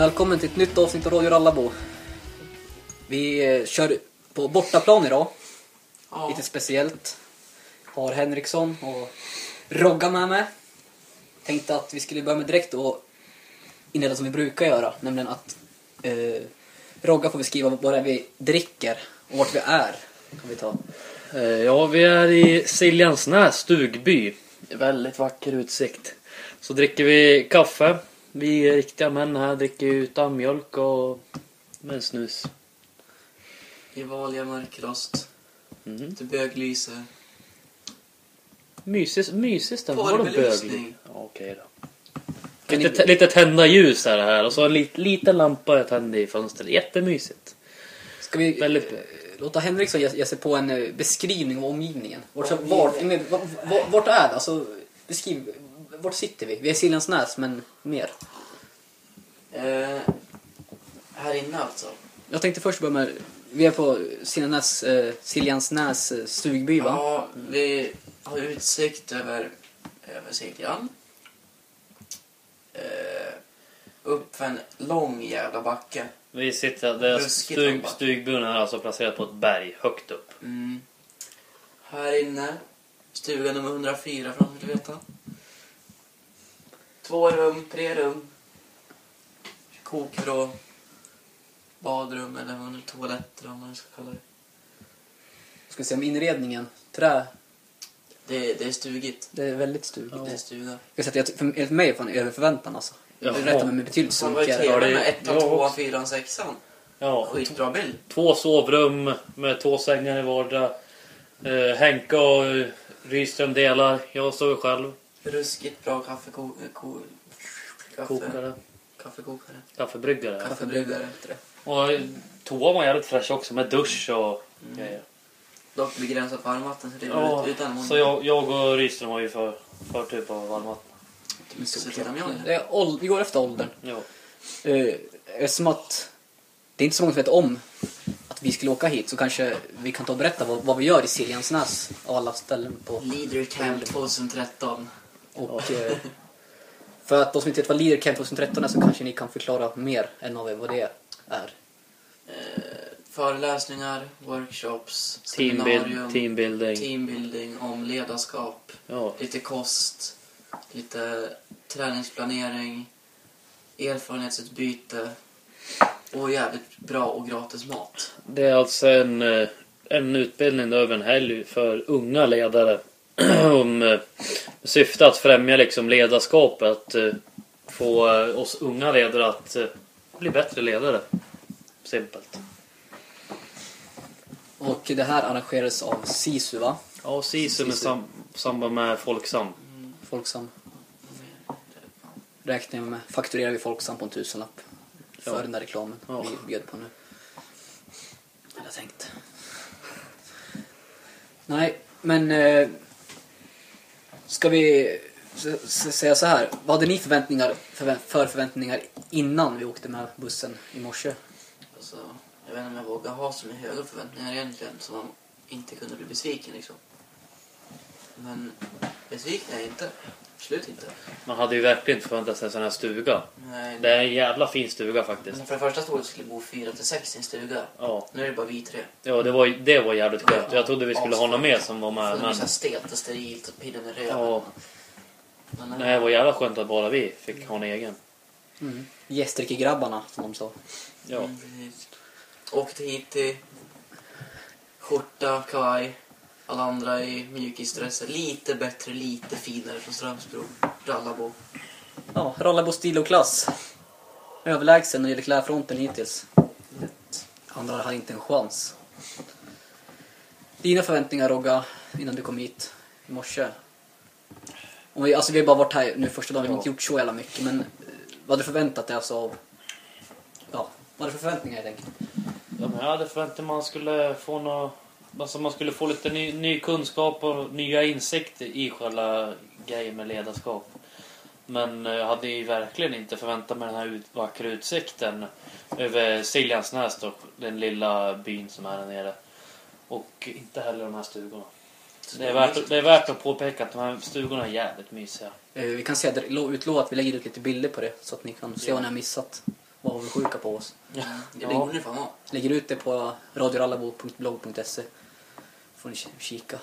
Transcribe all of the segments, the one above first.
Välkommen till ett nytt avsnitt av Radio Rallabo. Vi eh, kör på bortaplan idag. Ja. Lite speciellt. Har Henriksson och Rogga med mig. Tänkte att vi skulle börja med direkt och inleda som vi brukar göra. Nämligen att eh, Rogga får beskriva vad det är vi dricker och vart vi är. Kan vi ta. Eh, Ja, vi är i Siljansnäs stugby. Väldigt vacker utsikt. Så dricker vi kaffe. Vi riktiga män här dricker utan mjölk och med snus. I vanliga mörkrost. Mm. Lite böglyse. Mysigt, mysigt den. Var det? Ja, Okej då. Lite, ni- te- lite tända ljus är det här och så en lit, liten lampa jag tände i fönstret. Jättemysigt. Ska vi Väldigt- eh, låta Henriksson ge, ge sig på en eh, beskrivning av omgivningen? Vart, vart, men, vart, vart är det? Alltså, beskriv. Vart sitter vi? Vi är Siljansnäs, men mer. Eh, här inne alltså. Jag tänkte först börja med... Vi är på Siljansnäs, eh, Siljansnäs eh, stugby, va? Ja, vi har utsikt över, över Siljan. Eh, upp för en lång jävla backe. Vi sitter, det stug, stugbyn är alltså placerad på ett berg högt upp. Mm. Här inne, stuga nummer 104 för de vill veta. Två rum, tre rum. Kokvrå. Badrum eller vad nu- toaletter om man ska kalla det. Ska vi se om inredningen. Trä. Det, det är stugigt. Det är väldigt stugigt. Det är stuga. Jag ska säga att för, enligt mig är fan över förväntan alltså. Jaha. Det rättar mig med betydligt Fan vad är sunkigare. Ja, det- med ettan, jag tvåan, också. fyran, sexan. Ja, Skitbra bild. Två sovrum med två sängar i vardera. Eh, Henke och eh, Rydström delar. Jag sover själv. Ruskigt bra kaffeko... Ko, kaffe, Kokare. kaffekokare. Kaffebryggare. Kaffebryggare. Och toan var jävligt fräsch också med dusch och grejer. Dock begränsat varmvatten så det är Ja, ut, utan så jag, jag och Rydström har ju för, förtur på varmvatten. Så tittar jag Det är ål- vi går efter åldern. Ja. Eh, eftersom att det är inte så många som vet om att vi skulle åka hit så kanske vi kan ta och berätta vad, vad vi gör i Siljansnäs av alla ställen på Leader Camp 2013. Och eh, för att de som inte vet vad Leader Camp 2013 är så kanske ni kan förklara mer än av er vad det är. Eh, föreläsningar, workshops, seminarium, teambuilding. teambuilding om ledarskap, Ja. lite kost, lite träningsplanering, erfarenhetsutbyte och jävligt bra och gratis mat. Det är alltså en, eh, en utbildning över en helg för unga ledare. om syfte att främja liksom ledarskap. Att eh, få eh, oss unga ledare att eh, bli bättre ledare. Simpelt. Och det här arrangerades av SISU va? Ja, SISU med SISU. sam, samband med Folksam. Folksam. Räknar med. Fakturerar vi Folksam på en tusenlapp. För Ja. den där reklamen Ja. vi bjöd på nu. Jag tänkt. Nej, men... Ska vi säga så här. Vad hade ni förväntningar, förvä- för förväntningar innan vi åkte med bussen i morse? Alltså, jag vet inte om jag vågar ha så höga förväntningar egentligen så man inte kunde bli besviken liksom. Men besviken är jag inte. Absolut inte. Man hade ju verkligen inte förväntat sig en sån här stuga. Nej, Det är en jävla fin stuga faktiskt. Men för det första stod det att det skulle bo fyra till sex i en stuga. Ja, Nu är det bara vi tre. ja det, var, det var jävligt skönt. Jag trodde vi skulle ha något mer som var med. Det var så stelt och sterilt och pillen i röven. Ja. Men, det var jävla skönt att bara vi fick ha en egen. Mm. Gästrike-grabbarna, som de sa. Ja. Mm. Åkte hit i skjorta, kavaj. Alla andra i mjukisdresser. Lite bättre, lite finare från Strömsbro. Rallabo. Ja, Rallabo stil och klass. Överlägsen när det gäller klädfronten hittills. Andra hade inte en chans. Dina förväntningar Rogga, innan du kom hit i morse? Om vi, alltså vi har bara varit här nu första dagen, vi har inte gjort så jävla mycket. Men eh, vad hade du förväntat dig alltså av... Ja, vad hade du för förväntningar helt enkelt? Ja, men jag hade förväntat mig att man skulle få nå Alltså man skulle få lite ny, ny kunskap och nya insikter i själva grejen med ledarskap. Men eh, jag hade ju verkligen inte förväntat mig den här ut, vackra utsikten över Siljansnäs då, den lilla byn som är där nere. Och inte heller de här stugorna. Det är, värt, det är värt att påpeka att de här stugorna är jävligt mysiga. Eh, Vi kan säga, utlova att vi lägger ut lite bilder på det så att ni kan se Ja. vad ni har missat. var avundsjuka på oss. Ja, det Ja. Lägger ut det på radiorallabo.blogg.se. Får ni ki- kika.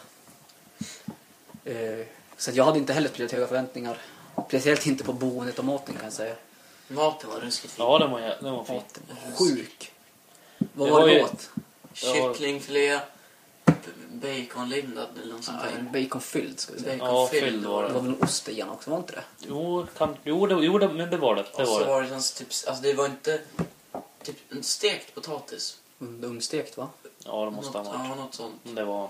Eh, så att jag hade inte heller speciellt höga förväntningar. Speciellt inte på boendet och maten kan jag säga. Maten var ruskigt fin. Ja, den var, den var fin. Maten var sjuk. Vad Det var var det ju- åt? Kycklingfilé, baconlindad eller något sånt Ja, baconfylld ska vi säga. Ja, fylld var Det det. var väl en ost igen också, var inte det? Jo, kan, jo, det, jo det, men det var det. det, Och var så det. var det typ, alltså det var inte typ en stekt potatis. Un- Ugnsstekt va? Ja, det måste ha något, varit. Ja, något sånt. Det var,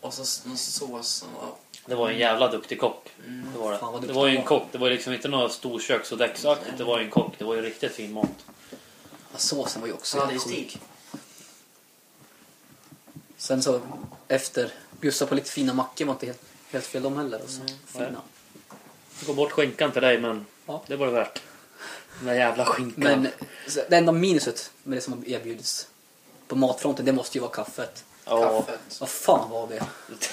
Och så någon sås som var... det var en jävla duktig kock. Mm. Det var, Fan, vad det. det duktig var ju en han var. kock. Det var liksom inte några storköksodexaktigt. Det var ju en kock. Det var ju riktigt fin mat. Ja, såsen var ju också helt sjuk. stig. Sen så efter bjussa på lite fina mackor var inte helt, helt fel de heller. Alltså. Fina. Gå bort skinkan till dig men Ja. det var det värt. Den där jävla skinkan. Men så det enda minuset med det som har erbjudits på matfronten, det måste ju vara kaffet. ja. Kaffet. Vad fan var det?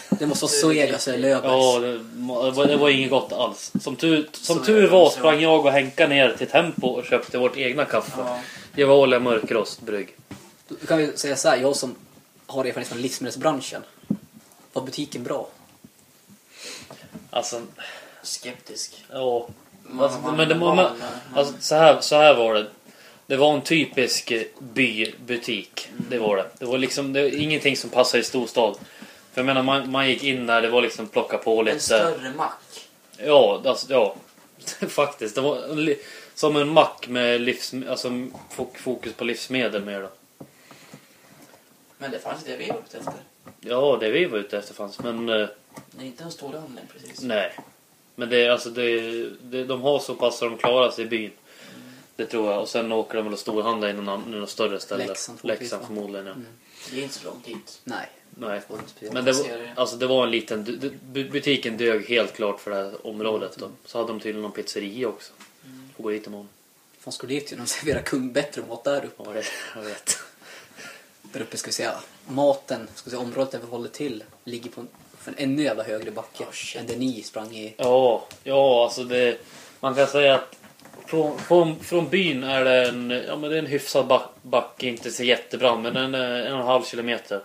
Det måste vara Det Zoegas eller Löfbergs. Ja, det, det, var, det var inget gott alls. Som tur, som tur det var sprang jag och Henka ner till Tempo och köpte vårt egna kaffe. Ja. Gevalia mörkrostbrygg. Då kan vi säga så här, jag som har erfarenhet från livsmedelsbranschen. Var butiken bra? Alltså, Skeptisk. ja. Alltså, man- men det, man- man, alltså, så, här, så här var det. Det var en typisk eh, bybutik. Det var det. Det var liksom det var ingenting som passade i storstad. För jag menar, man, man gick in där, det var liksom plocka på En lite. större mack. Ja, alltså, ja. Faktiskt. Det var en som en mack med livs, alltså, fok- fokus på livsmedel mer då. Men det fanns det vi var ute efter. Ja, det vi var ute efter fanns. Men eh, Det är inte en stor handling precis. nej. Men det, är alltså, det, det, de har så pass så de klarar sig i byn. Det tror jag. Och sen åker de väl och storhandlar i någon, annan- någon större ställe. Leksand, Leksand förmodligen ja. Mm. Det är inte så långt dit. Nej. Nej. Men det var, alltså det var en liten... du- du- bu- Butiken dög helt klart för det här området då. Så hade de tydligen någon pizzeria också. Får gå dit imorgon. Fan skulle dit ju, de serverar kung bättre mat där uppe. Ja, det, jag vet. Där uppe ska vi säga, maten, ska vi säga, området där vi håller till, ligger på en, för en ännu jävla högre backe Oh, än där ni sprang i. Ja, ja alltså det... Man kan säga att från, från, från byn är det en, ja, men det är en hyfsad back, backe, inte så jättebrant, men en, en och en halv kilometer.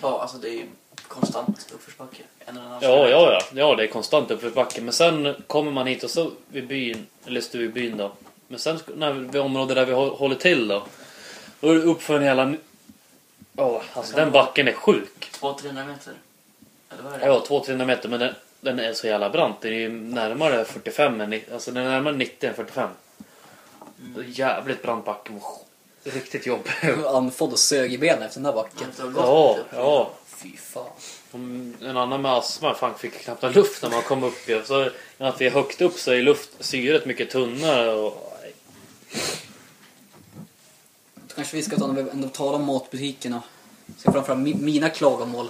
Ba, alltså det är ju konstant uppförsbacke. En och en halv Ja, kilometer. ja, ja. Ja, det är konstant uppförsbacke. Men sen kommer man hit och så vid byn, eller stugbyn då. Men sen när vi, området där vi hå- håller till då. Då är det uppför en hela... Ja, alltså den backen är sjuk. 200-300 meter. Ja, 200-300 meter, men den, den är så jävla brant. Den är ju närmare 45 än... Alltså den är närmare 90 än 45. Det är jävligt brant backe. Riktigt jobbigt. Andfådd och sög i benen efter den där backen. Ja, ja. Fy fan. En annan med astma fan fick knappt ha luft när man kom upp. ju. Så att vi är högt upp så är luft, syret mycket tunnare. Och, Då kanske vi ska ta när vi ändå talar om matbutikerna. Ska framföra mi- mina klagomål.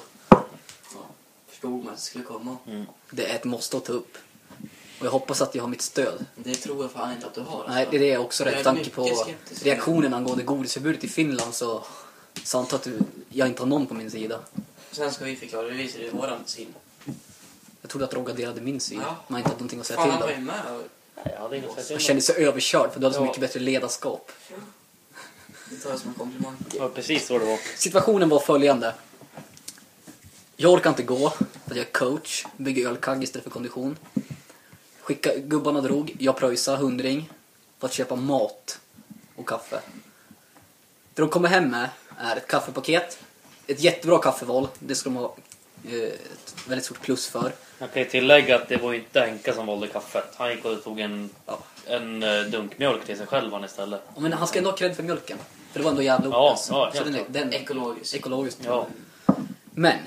Förstod man att det skulle komma. Det är ett måste att ta upp. Och jag hoppas att jag har mitt stöd. Det tror jag fan inte att du har. Alltså. Nej, det är det jag också rätt tanke på skeptisk. reaktionen angående godisförbudet i Finland så, antar jag att du, jag inte har någon på min sida. Sen ska vi förklara, vi visar det våran sida. Jag trodde att Rogga delade min syn. Ja. Man inte hade någonting att säga Fan, till han var om. ju med nej, jag hade inget kände sig överkörd för du hade så mycket bättre ledarskap. det tar jag som en komplimang. om. Det var precis så det var. Situationen var följande. Jag orkar inte gå, att jag är coach, bygger ölkagg istället för kondition. Skicka, gubbarna drog, jag pröjsade hundring för att köpa mat och kaffe. Det de kommer hem med är ett kaffepaket, ett jättebra kaffeval, det ska de ha eh, ett väldigt stort plus för. Jag kan ju tillägga att det var inte Henka som valde kaffet. Han gick och tog en, Ja. en eh, dunk mjölk till sig själv han istället. Men han ska ändå ha cred för mjölken, för det var ändå jävla Ja, opus. ja, Så den, den, Ekologiskt. ekologiskt. Ja. Men,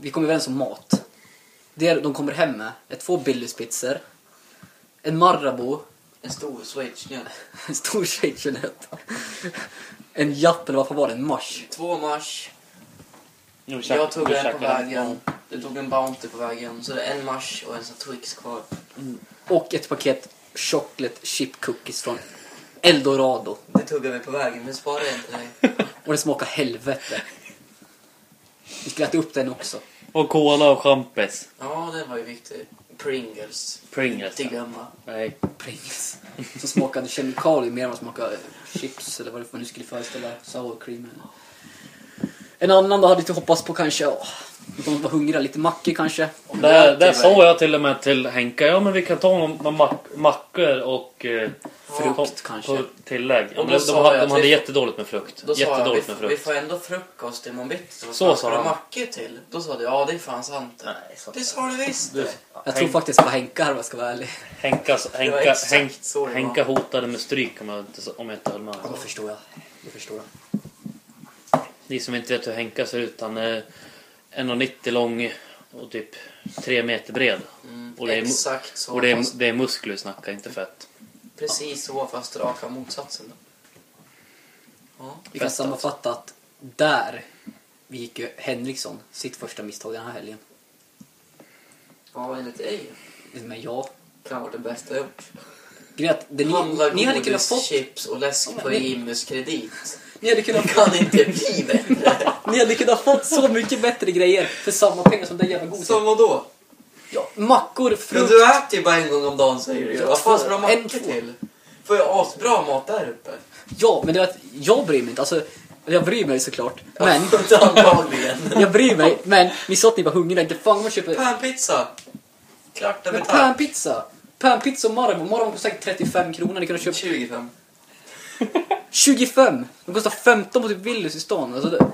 vi kom överens om mat. Det de kommer hem med är två Billys-pizzor, en Marabou, En stor schweizernöt. en stor schweizernöt, en Japp eller vad fan var det, en Mars. Två mars. Nu Jag tog nu en på vägen. Du tog en Bounty på vägen. Så det är en mars och en sån Twix kvar. Och ett paket chocolate chip cookies från Eldorado. Det tog vi på vägen, men sparar jag inte dig. Och det smakar helvete. Vi skulle äta upp den också. Och cola och champis. Ja, den var ju viktig. Pringles. Pringles. Inte glömma. Nej. Pringles. Som smakade kemikalier mer än vad smakade chips eller vad det nu skulle föreställa. Sour cream. eller- En annan då hade jag hoppats på kanske, ja, de var hungriga, lite mackor kanske. Där, där sa jag till och med till Henka, ja men vi kan ta några mack, mackor och eh, Frukt på, kanske. På tillägg. Ja, Och de, sa de, hade, att de hade vi- jättedåligt med frukt. Då sa jag, vi, jättedåligt med vi frukt. får ändå frukost imorgon bitti. Så, Så sa han. mackor till? Då sa du, ja det är fan sant det. Nej, så- Det sa du visst Du, det. Jag tror faktiskt på Henka här om jag ska vara ärlig. Henka, exakt Henk, det. Henka hotade med stryk om jag inte, om jag inte höll med. Ja, då förstår jag. Det förstår jag. Ni som inte vet hur Henka ser ut, han är 1,90 lång och typ 3 meter bred. Mm, Och det är exakt så. Och det är, fast, det är muskler vi snackar, inte fett. precis så fast raka motsatsen. Då. Ja. Vi kan sammanfatta att där gick ju Henriksson sitt första misstag den här helgen. ja, enligt dig Men ja. kan vara det bästa jag gjort. Grejen är att det, Handla ni, ni hade kunnat fått... chips och läsk Ja, på Jimmys kredit. Ni hade kunnat, Kan inte bli bättre. ni hade kunnat fått så mycket bättre grejer för samma pengar som den jävla godiset. Som vadå? Ja, mackor, Men frukt. du äter ju bara en gång om dagen säger du ju. Vad fan ska du ha mackor till? Får jag asbra mat där uppe? Ja, men det är att jag bryr mig inte. Alltså, jag bryr mig såklart. Men, jag bryr mig. Men ni sa att ni var hungriga. Inte fan vad köper... Panpizza. Klart det Men tack. panpizza. Panpizza och Marabou. Marabou kostar säkert 35 kronor. Ni kunde köpa 25. 25. De kostar 15 på typ Willys i stan. Alltså, det,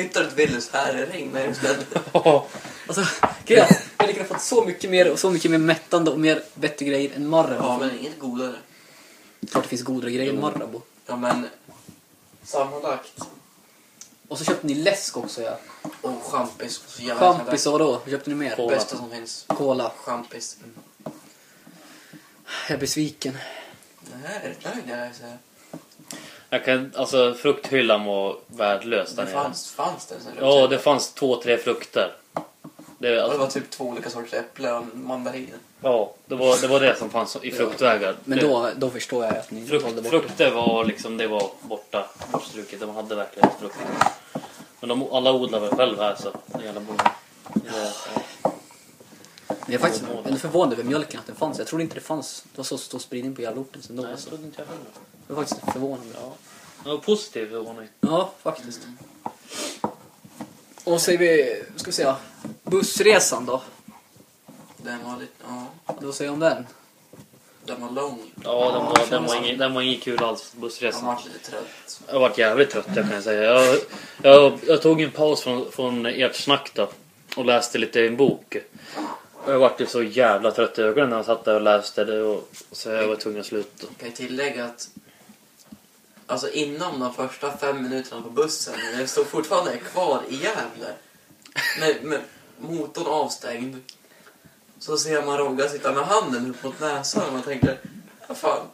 Hittar du ett Willys här, ring mig istället. alltså grejen är att jag hade kunnat fått så mycket mer och så mycket mer mättande och mer bättre grejer än Marabou. Ja, men inget godare. Klart det finns godare grejer än Marabou. Ja, men sammanlagt. Och så köpte ni läsk också ja. Och champis. och Så jävla Champis och vadå? Vad köpte ni mer? Cola. Bästa som finns. Cola. Champis. Jag är besviken. Nej, är du nöjd jag här. Jag kan, alltså frukthyllan var värdelös där Det nere. fanns, fanns det en sån här Ja, det fanns två, tre frukter. Det, Och det alltså, var typ två olika sorters äpple och mandariner. ja, det var, det var det som fanns i fruktvägar. Men det, då, då förstår jag att ni frukt, valde bort det. frukter var liksom, det var borta, bortstruket. De hade verkligen frukter. Men de, alla odlar väl själv här så det jävla borde. Det, ja. Men jag är faktiskt ändå förvånad över mjölken att den fanns. Jag trodde inte det fanns. Det var så stor spridning på jävla orten sen då. Nej, jag Alltså. trodde inte jag heller. Det var faktiskt förvånande. Ja. Det var positiv förvåning. Ja, faktiskt. Och säger vi, ska vi säga, bussresan då? Den var lite, ja, Vad säger du om den? den var lång. Ja, den var, den var, ingen, den var ingen kul alls, Jag bussresan. var lite trött. Jag varit jävligt trött jag kan säga. Jag, jag, jag tog en paus från, från ert snack då och läste lite i en bok. Jag vart ju så jävla trött i ögonen när jag satt där och läste det och, så jag var tvungen att sluta. Jag kan ju tillägga att alltså inom de första fem minuterna på bussen, när jag stod fortfarande kvar i Gävle med, med motorn avstängd, så ser man Rogga sitta med handen upp mot näsan och man tänker, vad fan,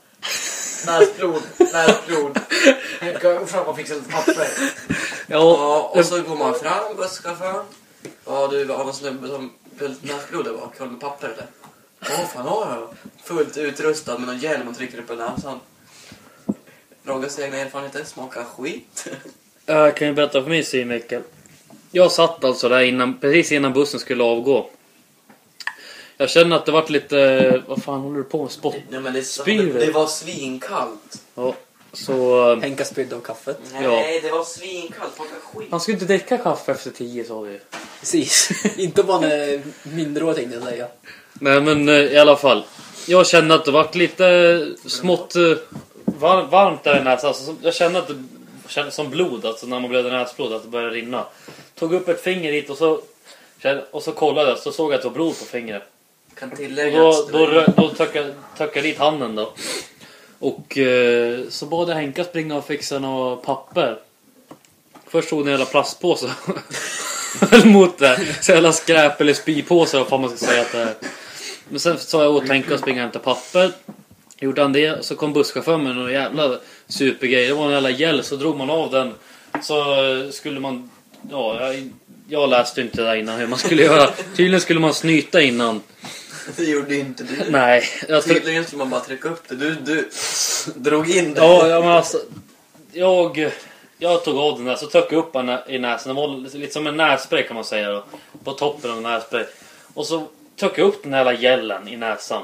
näsblod, näsblod. Jag går fram och fixar lite papper. Ja, och så går man fram, busschauffören. Ja, du var någon snubbe som lite näsblod där bak. Har du papper eller? Ja, fan har jag. Fullt utrustad med någon hjälm och trycker upp i näsan. Roggas egna erfarenheter smakar skit. Jag kan ju berätta för mig syn Mikael. Jag satt alltså där innan, precis innan bussen skulle avgå. Jag kände att det vart lite, vad fan håller du på med? Spott? Nej, men det, Spyr det, var svinkallt. Ja, så... Henka spydde av kaffet. Nej, det var svinkallt. Smakar skit. Han skulle inte dricka kaffe efter tio sa vi. Precis. inte bara när mindreårig tänkte jag säga. Nej men eh, i alla fall. Jag kände att det vart lite eh, smått eh, var, varmt där i näsan. Alltså, jag kände att det kändes som blod, alltså när man blöder näsblod, att det började rinna. Tog upp ett finger hit och så, och så kollade jag så såg jag att det var blod på fingret. Kan Och tillägga då, att det då, då tog jag, tog jag dit handen då. Och eh, så bad jag Henka springa och fixa några papper. Först tog den en jävla plastpåse. Höll mot det. Så jävla skräp eller spypåse vad fan man ska säga att det är. Men sen sa jag åt Henka att springa och hämta papper. Gjorde han det. Så kom busschauffören med någon jävla supergrej. Det var en jävla gäll. Så drog man av den. Så eh, skulle man... Ja, jag, jag läste inte det där innan hur man skulle göra. Tydligen skulle man snyta innan. Det gjorde inte du. Nej, jag tror... Tydligen skulle man bara trycka upp det. Du, du drog in det. Ja, ja men alltså. Jag, jag tog av den där så tryckte jag upp den i näsan. Det var lite som en nässpray kan man säga då. På toppen av en nässpray. Och så tog jag upp den här jävla gällen i näsan.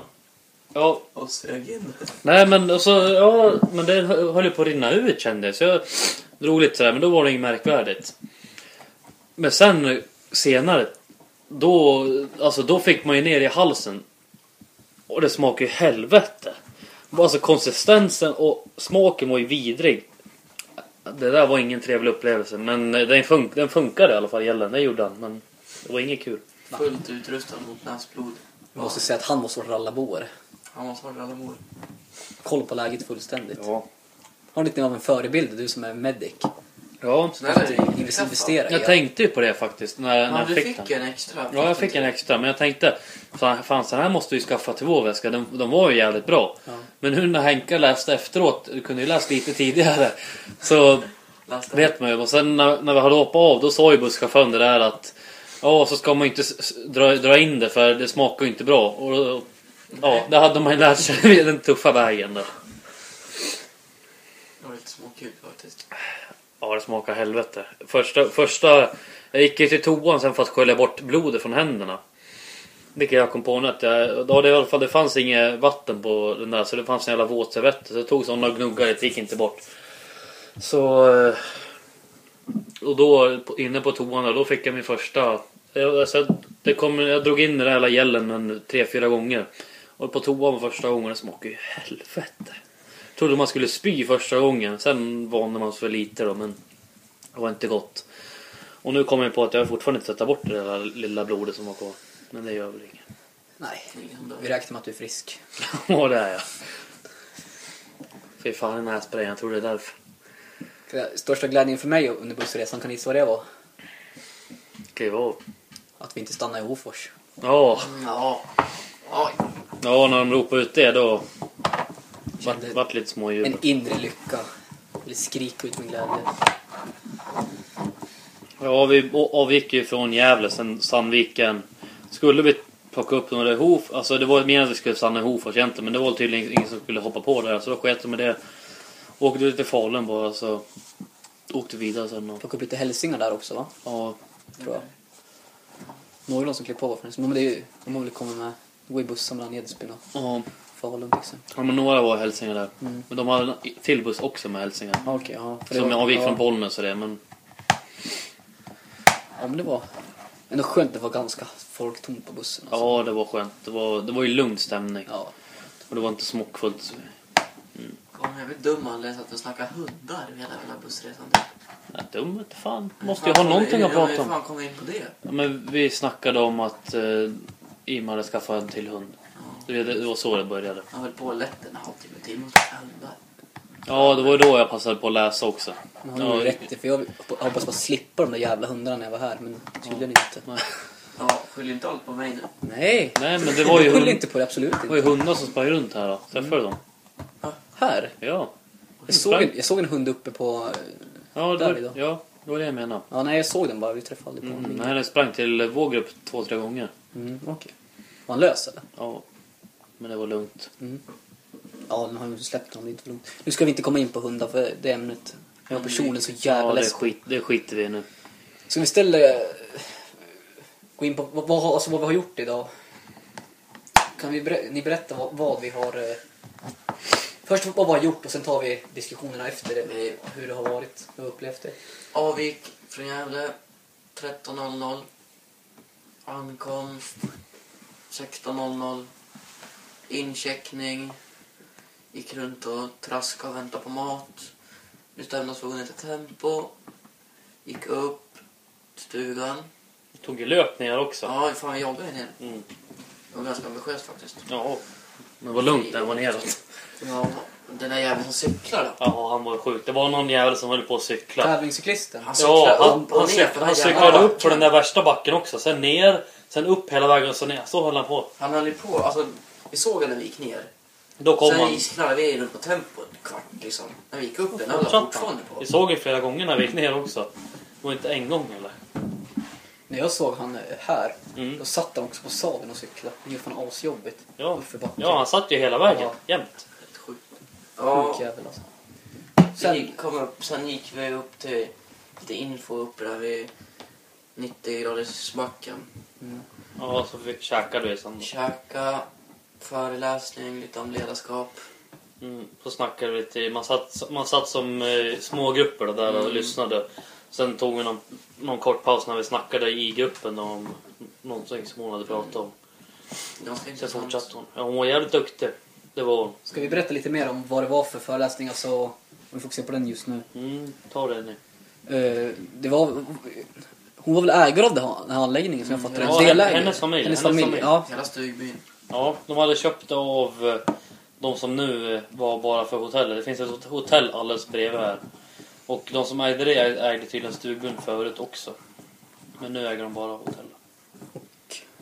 Ja, Och sög in. nej men och så, ja, men det hö- höll ju på att rinna ut kände jag. Så jag drog lite sådär, men då var det inget märkvärdigt. Men sen senare, då, alltså då fick man ju ner i halsen. Och det smakade ju helvete. Alltså konsistensen och smaken var ju vidrig. Det där var ingen trevlig upplevelse. Men den, fun den funkade i alla fall, gällen. Det gjorde den. Men det var inget kul. Fullt utrustad mot näsblod. Jag måste säga att han måste vara rallarboare. Han måste alla mål. Koll på läget fullständigt. Ja. Har lite av en förebild, du som är medic. Ja. Så där är det Invest- Investera Jag tänkte ju på det faktiskt när, när Men jag du fick, fick den. en extra. Ja, jag fick en extra. Men jag tänkte, fan, så här måste vi skaffa till vår väska. De, de var ju jävligt bra. Ja. Men nu när Henka läste efteråt, du kunde ju läst lite tidigare. Så vet man ju. Och sen när, när vi hade hoppat av, då sa ju busschauffören det där att Ja, så ska man inte dra, dra in det för det smakar ju inte bra. Och, och, ja, det hade man ju lärt sig den tuffa vägen där. Det var lite småkul faktiskt. Ja, det smakar helvete. Första, första... Jag gick ju till toan sen för att skölja bort blodet från händerna. Vilket jag kom på nu att jag... Då det, i alla fall, det fanns inget vatten på den där så det fanns en jävla våtservett. Så jag tog sådana och gnuggade, det gick inte bort. Så... Eh, och då inne på toan där, då fick jag min första... Jag, alltså, det kom, jag drog in den där jävla gällen en tre, fyra gånger. Och på toan första gången, det smakade ju helvete. Trodde man skulle spy första gången. Sen vande man sig för lite då, men det var inte gott. Och nu kommer jag på att jag fortfarande inte sätta bort det där lilla blodet som var kvar. Men det gör väl inget. Nej, vi räknar med att du är frisk. Ja, det är jag. Fy fan, den här sprayen. Jag tror det är därför. För största glädjen för mig under bussresan, kan ni gissa vad det var? Kliva av. Att vi inte stannade i Hofors. Ja, Ja. Ja, när de ropade ut det då Kände vart lite småjubel. en inre lycka. Jag ville skrika ut min glädje. Ja, vi avgick ju från Gävle, sen Sandviken. Skulle vi plocka upp några Hof, alltså det var meningen att vi skulle stanna i Hofors egentligen, men det var tydligen ingen som skulle hoppa på där, så då sket med det. Åkte ut till Falun bara, så åkte vidare sen. Och, Plocka upp lite hälsingar där också va? ja, Tror jag. Några som klev på förresten. Men det är ju, de har väl kommit med. Det går i bussar mellan Edsbyn och ja, Falun till exempel. ja, men några var i Hälsinge där. Mm. Men de hade en till buss också med Hälsinge. Ja, okej. ja. För det Som var- avgick ja, från Bollnäs och det, men Ja, men det var ändå skönt. Det var ganska folktomt på bussen. Alltså. ja, det var skönt. Det var, det var ju lugn stämning. Ja. Och det var inte smockfullt. Kom jag vet dum anledning att vi snackar hundar hela jävla bussresan. typ. Nej, dumt fan. Måste ju ha någonting att prata Hur om. fan kom vi in på det? Ja, men vi snackade om att uh, Ima hade skaffat en till hund. Det, det var så det började. Jag höll på lätt en halvtimme till snacka hundar. Ja, det var ju då jag passade på att läsa också. Man har Ja, rätt i, för jag hoppas bara slippa de där jävla hundarna när jag var här. Men tydligen inte. nej. Ja, skyll inte allt på mig nu. Nej. Nej, men det var ju, hund, inte på det, absolut det var inte. ju hundar som sprang runt här då. Träffade du dem? Här. Ja. Jag såg, en, jag såg en hund uppe på... Ja, det Där var, idag. ja, det var det jag menade. Ja, nej, jag såg den bara. Vi träffade aldrig på Mm, honom. nej, den sprang till vår grupp två, tre gånger. Mm, okej. Var han lös eller? Ja. Men det var lugnt. Mm. Ja, den har ju släppt honom. Det är inte för lugnt. Nu ska vi inte komma in på hundar för det ämnet. Jag har personligen så jävla Ja, det, skit, det skiter vi i nu. Ska vi istället eh, gå in på vad, alltså vad vi har gjort idag? Kan vi ber, ni berätta vad, vad vi har... eh, Först vad vi har gjort och sen tar vi diskussionerna efter det. Hur det har varit, hur vi upplevt det. avgick från Gävle 13.00. Ankomst 16.00. Incheckning. Gick runt och traskade och väntade på mat. Bestämde oss för att gå ner till Tempo. Gick upp till stugan. Vi tog ju löp ner också. Ja, fan jag joggade ner. Mm. Det var ganska ambitiöst faktiskt. Ja. Men det var lugnt när jag var neråt. Ja, den där jäveln som cyklar då. Ja, han var sjuk. Det var någon jävel som höll på att cykla. Tävlingscyklisten. Han cyklar Ja, han, upp och han, ner för han cyklade upp för den där värsta backen också. Sen ner, sen upp hela vägen och så ner. Så höll han på. Han höll ju på, alltså vi såg honom när vi gick ner. Då kom Sen han. gick knallade vi runt på tempo en kvart liksom. När vi gick upp den höll han fortfarande på. Vi såg ju flera gånger när vi gick ner också. Det var inte en gång eller? När jag såg han eh, här, Mm. då satt han också på sadeln och cyklade. Det ju fan asjobbigt. Ja. Uppför backen. ja, han satt ju hela vägen. Ja. Jämt. Helt sjukt. Sjuk Ja, jävel alltså. sen, Sen, kom upp, sen gick vi upp till lite info uppe där vid 90 graders backen. mm. Ja, så fick käkade vi sen. Käka, föreläsning, lite om ledarskap. Mm, så snackade vi lite. Man satt, man satt som eh, smågrupper då där och Mm. lyssnade. Sen tog vi någon, någon kort paus när vi snackade i gruppen om någonting som hon hade pratat om. Ganska Sen fortsatte hon. Ja, hon var jävligt duktig. Det var hon. Ska vi berätta lite mer om vad det var för föreläsningar så om vi fokuserar på den just nu. Mm, ta det ni. Eh, det var... Hon var väl ägare av den här anläggningen som jag Mm, fattade ja, det. Delägare. hennes familj, Hennes hennes familj, familj. ja. Hela stugbyn. Ja, de hade köpt av eh, de som nu eh, var bara för hotellet. Det finns ett hotell alldeles bredvid här. Och de som ägde det ägde tydligen stugbyn förut också. Men nu äger de bara hotellet.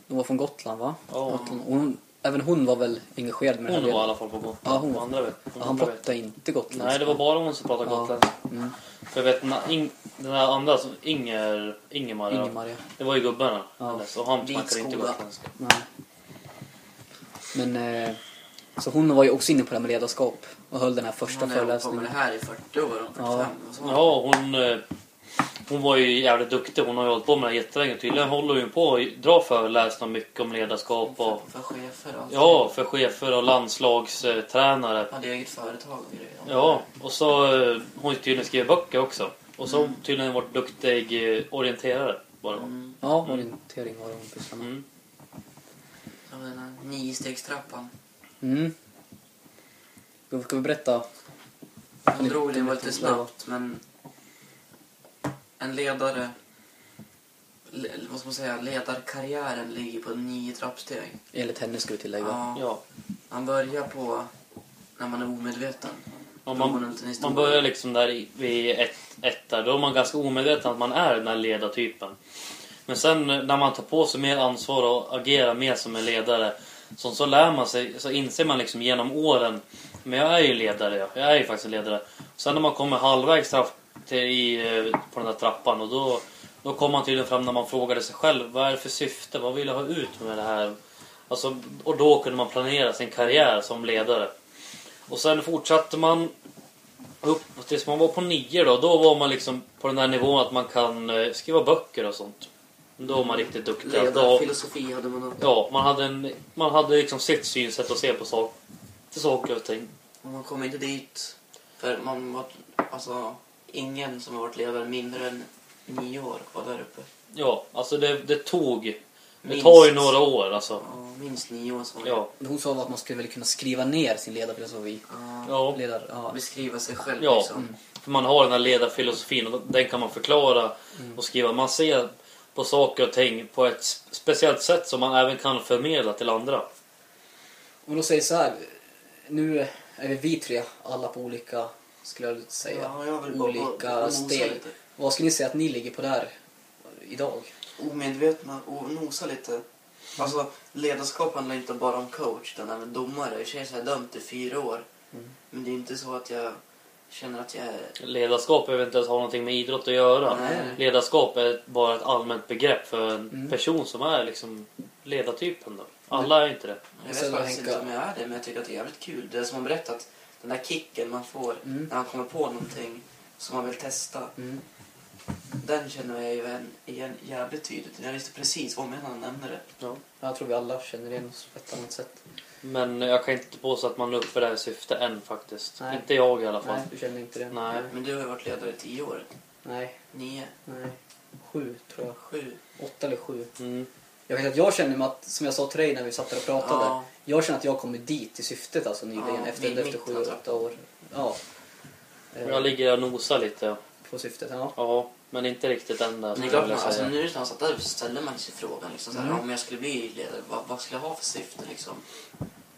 De var från Gotland va? Ja, Gotland. Och hon, även hon var väl engagerad med hon det var i alla fall på Gotland. Ja, hon var- Andra vet. Ja, han pratade inte gotländska. Nej, det var bara hon som pratade Ja. gotländska. Mm. För jag vet, den här den här andra, som Inger, Ingemar. Ingemar ja. det var ju gubben Ja. och han snackade inte gotländska. Nej. Men... Eh, så hon var ju också inne på det här med ledarskap och höll den här första Hon föreläsningen. det här i 40 år, 45. Ja. Ja, hon, eh, hon var ju jävligt duktig. Hon har ju hållit på med det jättelänge. Tydligen håller hon ju på att dra föreläsningar mycket om ledarskap och För, för chefer och ja, för chefer och landslagstränare. Hade eget företag och grejer. Ja, och så eh, hon har tydligen skrivit böcker också. Och så har hon Mm. tydligen varit duktig eh, orienterare. Bara. Mm. Ja, orientering var hon pysslade med. Mm. Ja, den här niostegstrappan. Mm. Ska ska vi berätta? Jag drog det var lite snabbt, men en ledare, le, vad ska man säga, ledarkarriären ligger på nio trappsteg. Enligt henne skulle vi tillägga. Ja, Ja. man börjar på när man är omedveten. Ja, man, man börjar liksom där vid ett, ett där. Då är man ganska omedveten att man är den här ledartypen. Men sen eh, när man tar på sig mer ansvar och agerar mer som en ledare. Så, så lär man sig, så inser man liksom genom åren. Men jag är ju ledare, jag. jag är ju faktiskt en ledare. Sen när man kommer halvvägs till, i, eh, på den där trappan och då, då kommer man tydligen fram när man frågade sig själv. Vad är det för syfte? Vad vill jag ha ut med det här? Alltså, och då kunde man planera sin karriär som ledare. Och sen fortsatte man upp tills man var på nio då. Då var man liksom på den där nivån att man kan eh, skriva böcker och sånt. Då var man riktigt duktig. Då, Ledarfilosofi hade man också. ja, man hade, en, man hade liksom sitt synsätt att se på sak, till saker och ting. Och man kom inte dit. För man var, alltså, ingen som har varit ledare mindre än nio år var där uppe. Ja, alltså det, det tog... Det Minst. tar ju några år alltså. Ja, minst nio år som Ja, Hon sa att man skulle väl kunna skriva ner sin ledarfilosofi. Ja. Ledar, ja. Beskriva sig själv Ja. liksom. För man har den här ledarfilosofin och den kan man förklara och skriva. Man ser på saker och ting på ett speciellt sätt som man även kan förmedla till andra. Om då säger så här. Nu är vi tre alla på olika, skulle jag säga, Ja, jag vill olika bara steg. lite. Vad skulle ni säga att ni ligger på där idag? Omedvetna och nosa lite. Alltså ledarskap handlar inte bara om coach utan även domare. Jag känner jag dömt i fyra år. Mm. Men det är inte så att jag känner att jag är... Ledarskap behöver inte ens ha någonting med idrott att göra. Nej. Ledarskap är bara ett allmänt begrepp för en Mm. person som är liksom ledartypen. Då. Alla är inte det. Jag vet faktiskt inte om jag är det men jag tycker att det är jävligt kul. Det är som man berättat. Den där kicken man får Mm. när man kommer på någonting som man vill testa. Mm. Den känner jag ju igen, igen jävligt tydligt. Jag visste precis menade när han nämnde det. Ja. Jag tror vi alla känner igen oss på ett annat sätt. Men jag kan inte påstå att man är uppe för det här syfte än faktiskt. Nej. Inte jag i alla fall. Nej, du känner inte det? Nej. Men du har ju varit ledare i tio år. Nej, Nio, nej. Sju, tror jag. sju. Åtta eller sju. Mm. Jag vet att jag känner mig att, som jag sa till dig när vi satt där och pratade. Ja. Jag känner att jag kommer dit i syftet alltså nyligen. Ja, efter, efter sju, åtta år. Ja. Eh, Jag ligger och nosar lite. På syftet, ja. Ja, men inte riktigt än där. Men klart, alltså, nu när man satt där så ställde man sig frågan liksom, så här, Mm. om jag skulle bli ledare, vad, vad skulle jag ha för syfte liksom?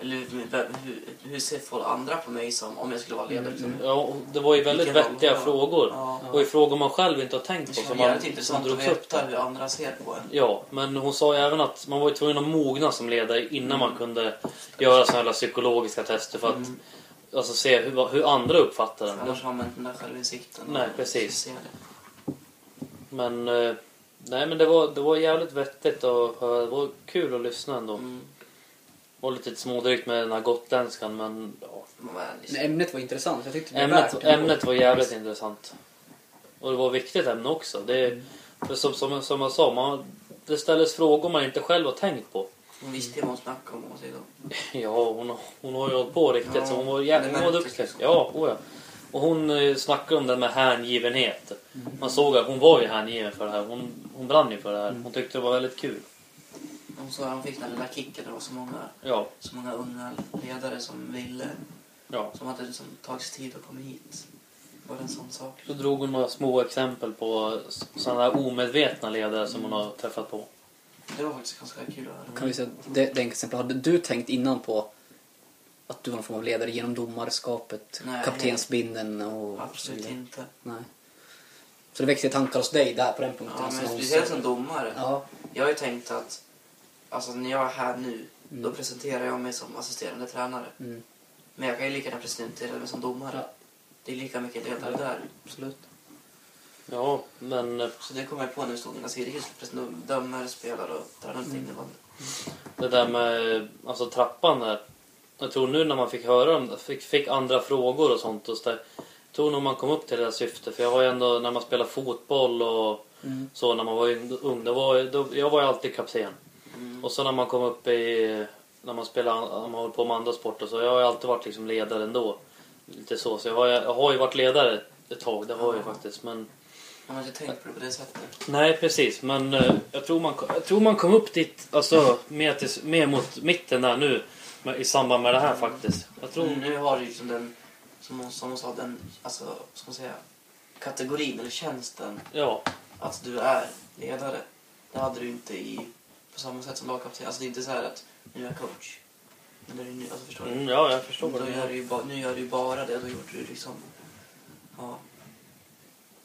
Eller hur, hur, ser folk andra på mig som om jag skulle vara ledare? Liksom? Ja, och det var ju väldigt Vilken roll vettiga jag? frågor. Ja. Och i frågor man själv inte har tänkt Det på. vara man, jävligt intressant att veta hur andra ser på en. Ja, men hon sa ju även att man var ju tvungen att mogna som ledare innan Mm. man kunde göra sådana här psykologiska tester för att Mm. alltså, se hur, hur andra uppfattar den. Annars har man inte den där självinsikten. Nej, och precis. det. Men, eh, nej, men det, var, det var jävligt vettigt att höra. Det var kul att lyssna ändå. Mm. Var lite smådrygt med den här gotländskan men ja. Man var. Men ämnet var intressant. Jag tyckte det var ämnet, ändå. ämnet var jävligt intressant. Och det var ett viktigt ämne också. Det, Mm. för som, som, som jag sa, man, det ställdes frågor man inte själv har tänkt på. Hon visste ju vad hon snackade om, om man säger så. Ja, hon, har- hon har ju hållit på riktigt Ja, så hon var jävligt var duktig. Ja, oh ja. Och hon eh, snackade om det med hängivenhet. Man såg att hon var ju hängiven för det här. Hon, hon brann ju för det här. Hon tyckte det var väldigt kul. Sa att hon fick den lilla kicken. Det var så många, Ja, så många unga ledare som ville. ja. Som hade liksom tagit sig tid att komma hit. Bara en sån sak. Så drog hon några små exempel på sådana omedvetna ledare som hon har träffat på. Det var faktiskt ganska kul att höra. Kan vi säga, det, det enkla exempel, hade du tänkt innan på att du var någon form av ledare genom domarskapet, Nej. kaptensbindeln och så Absolut vidare? inte. Nej. Så det väckte tankar hos dig där på den punkten? Ja, men speciellt som domare. Ja. Jag har ju tänkt att alltså, när jag är här nu, Mm. då presenterar jag mig som assisterande tränare. Mm, Men jag kan ju lika gärna presentera mig som domare. Ja. Det är lika mycket ledare där. absolut. Ja, men eh, Så det kommer jag på nu stod när Sirius dömer, spelar och tränar lite innebandy. det där med alltså trappan där. Jag tror nu när man fick höra om fick, fick andra frågor och sånt. Och så där, jag tror nog man kom upp till det där syftet. För jag var ju ändå, när man spelade fotboll och Mm. så när man var ung, då var, då, jag var ju alltid kapten. Mm. Och så när man kom upp i, när man spelade, när man höll på med andra sporter så jag har ju alltid varit liksom ledare ändå. Lite så, så jag har, jag har ju varit ledare ett tag, det har jag ju faktiskt. Men, Man har inte tänkt på det på det sättet. nej precis, men eh, jag tror man, jag tror man kom upp dit, alltså mer, till, mer mot mitten där nu. I samband med det här faktiskt. Jag tror, Mm, nu har du liksom den, som hon, som hon sa, den, alltså, ska man säga, kategorin eller tjänsten ja. att du är ledare. Det hade du inte i, på samma sätt som lagkapten. Alltså det är inte så här att nu är jag coach. Men det är alltså förstår du? Mm, ja, jag förstår Då gör du ju ba, nu gör du ju bara det, då gjorde du liksom... Ja.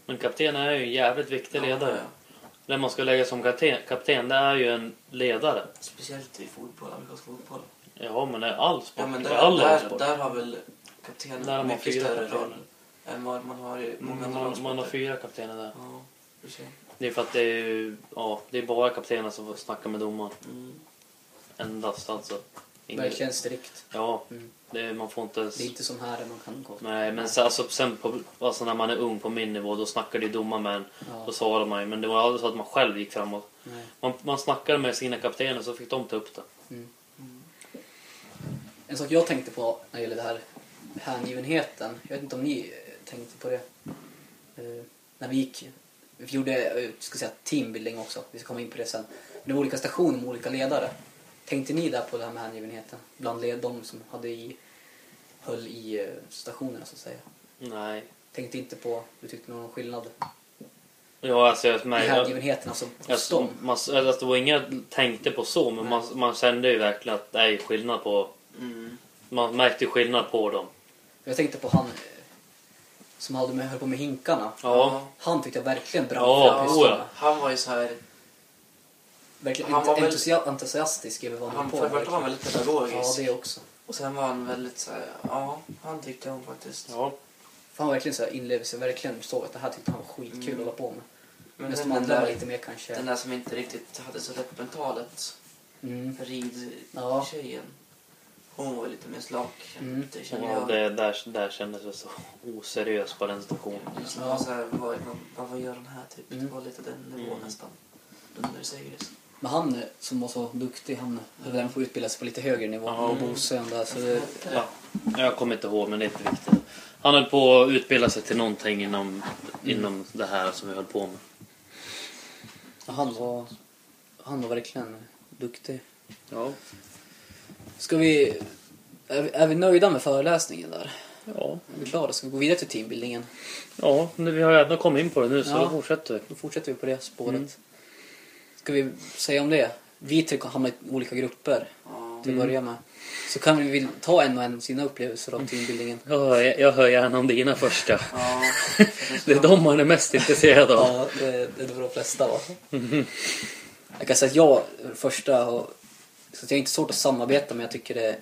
Men kapten är ju en jävligt viktig ledare. Ja, ja. Den man ska lägga som kapten, kapten, det är ju en ledare. Speciellt i fotboll, amerikansk fotboll. Ja, men det är all sport. Ja men det där, är all där, sport. där har väl kaptenen Där mycket större kaptener. roll än vad man har i många andra Man, man har fyra kaptener där. Ja. Det är för att det är ja, det är bara kaptenerna som får snacka med domaren. Mm. Endast alltså. Ingen- Verkligen strikt. Ja, Mm. det, man får inte... Det är inte som här där man kan gå. Nej, men sen, alltså, sen på, alltså när man är ung på min nivå då snackade ju domaren med en. Ja. Då svarade man ju. Men det var aldrig så att man själv gick framåt. Nej. Man, man snackade med sina kaptener så fick de ta upp det. Mm. Mm. En sak jag tänkte på när det gäller det här hängivenheten. Jag vet inte om ni tänkte på det. Eh, när vi gick, vi gjorde eh, ska säga, teambuilding också. Vi ska komma in på det sen. Men det var olika stationer med olika ledare. Tänkte ni där på det här med hängivenheten? Bland led, de som hade i, höll i eh, stationerna så att säga. Nej. Tänkte inte på, du tyckte någon skillnad Ja, alltså jag i märkte... Jag, hängivenheten alltså hos alltså, dem? man, alltså, det var inga tänkte på så, men man, man kände ju verkligen att det är skillnad på... Mm. Man märkte skillnad på dem. Jag tänkte på han som hade med, höll på med hinkarna. Ja. Han tyckte jag verkligen brann Ja, för ja. Han var ju så här... Verkligen Han var väl- entusia- entusiastisk över vad han Han, på första var han väldigt pedagogisk. Ja, det också. Och sen var han väldigt så här, ja, han tyckte om faktiskt. Ja. För han var verkligen så här inlevelse, verkligen såg att det här tyckte han var skitkul Mm. att hålla på med. Men Medan den, de andra var lite mer kanske... den där som inte riktigt hade så lätt mentalet, Mm. rid-tjejen. Ja. Hon var lite mer slak, Mm. det kände Ja, jag. det, där, där kändes det så oseriöst på den stationen. Ja. var så här, vad, vad, vad gör den här typ? Mm. Det var lite den nivån Mm. nästan. Dunder-Segeris. Men han eh, som var så duktig, han även på att utbilda sig på lite högre nivå. Ja. Och Bosön där. Så det, Ja, jag kommer inte ihåg, men det är inte viktigt. Han höll på att utbilda sig till någonting inom, inom det här som vi höll på med. han, var, han var verkligen duktig. Ja. Ska vi... Är vi, är vi nöjda med föreläsningen där? Ja, Är vi klara? Ska vi gå vidare till teambuildingen? ja nu, vi har ju ändå kommit in på det nu så Ja. då fortsätter vi. Då fortsätter vi på det spåret. Mm. Ska vi säga om det? Vi tre hamnar i olika grupper till att Mm. börja med. Så kan vi väl ta en och en sina upplevelser av teambuildingen. Ja, jag, jag hör gärna om dina första. ja. Det är de man är mest intresserad av. Ja, det, det är de flesta va? Jag kan säga att jag första har... Så jag är inte svårt att samarbeta men jag tycker det...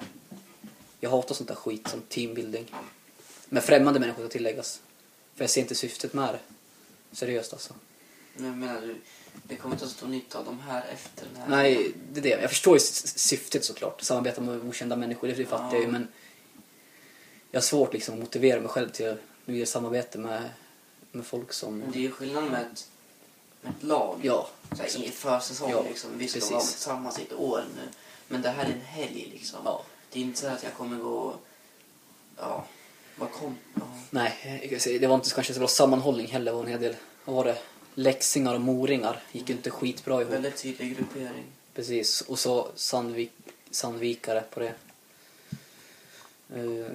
Jag hatar sånt där skit som teambuilding. Med främmande människor ska tilläggas. För jag ser inte syftet med det. Seriöst alltså. Jag menar du, det kommer inte att stå nytta av de här efter den här. Nej, det är det. Jag förstår ju syftet såklart. Samarbeta med okända människor, det fattar jag ju. Men jag har svårt liksom att motivera mig själv till att vilja samarbeta med, med folk som... Men det är ju skillnad med att med ett lag. Ja, Så här, I försäsong Ja, liksom. Vi ska precis. vara tillsammans i ett år nu. Men det här är en helg liksom. ja. Det är inte så att jag kommer gå... Ja, vad kom... Ja. Nej, det var inte kanske så bra sammanhållning heller. Var en hel del, vad var det? Leksingar och moringar gick inte skitbra ihop. Väldigt tydlig gruppering. Precis, och så Sandvik, Sandvikare på det. Uh,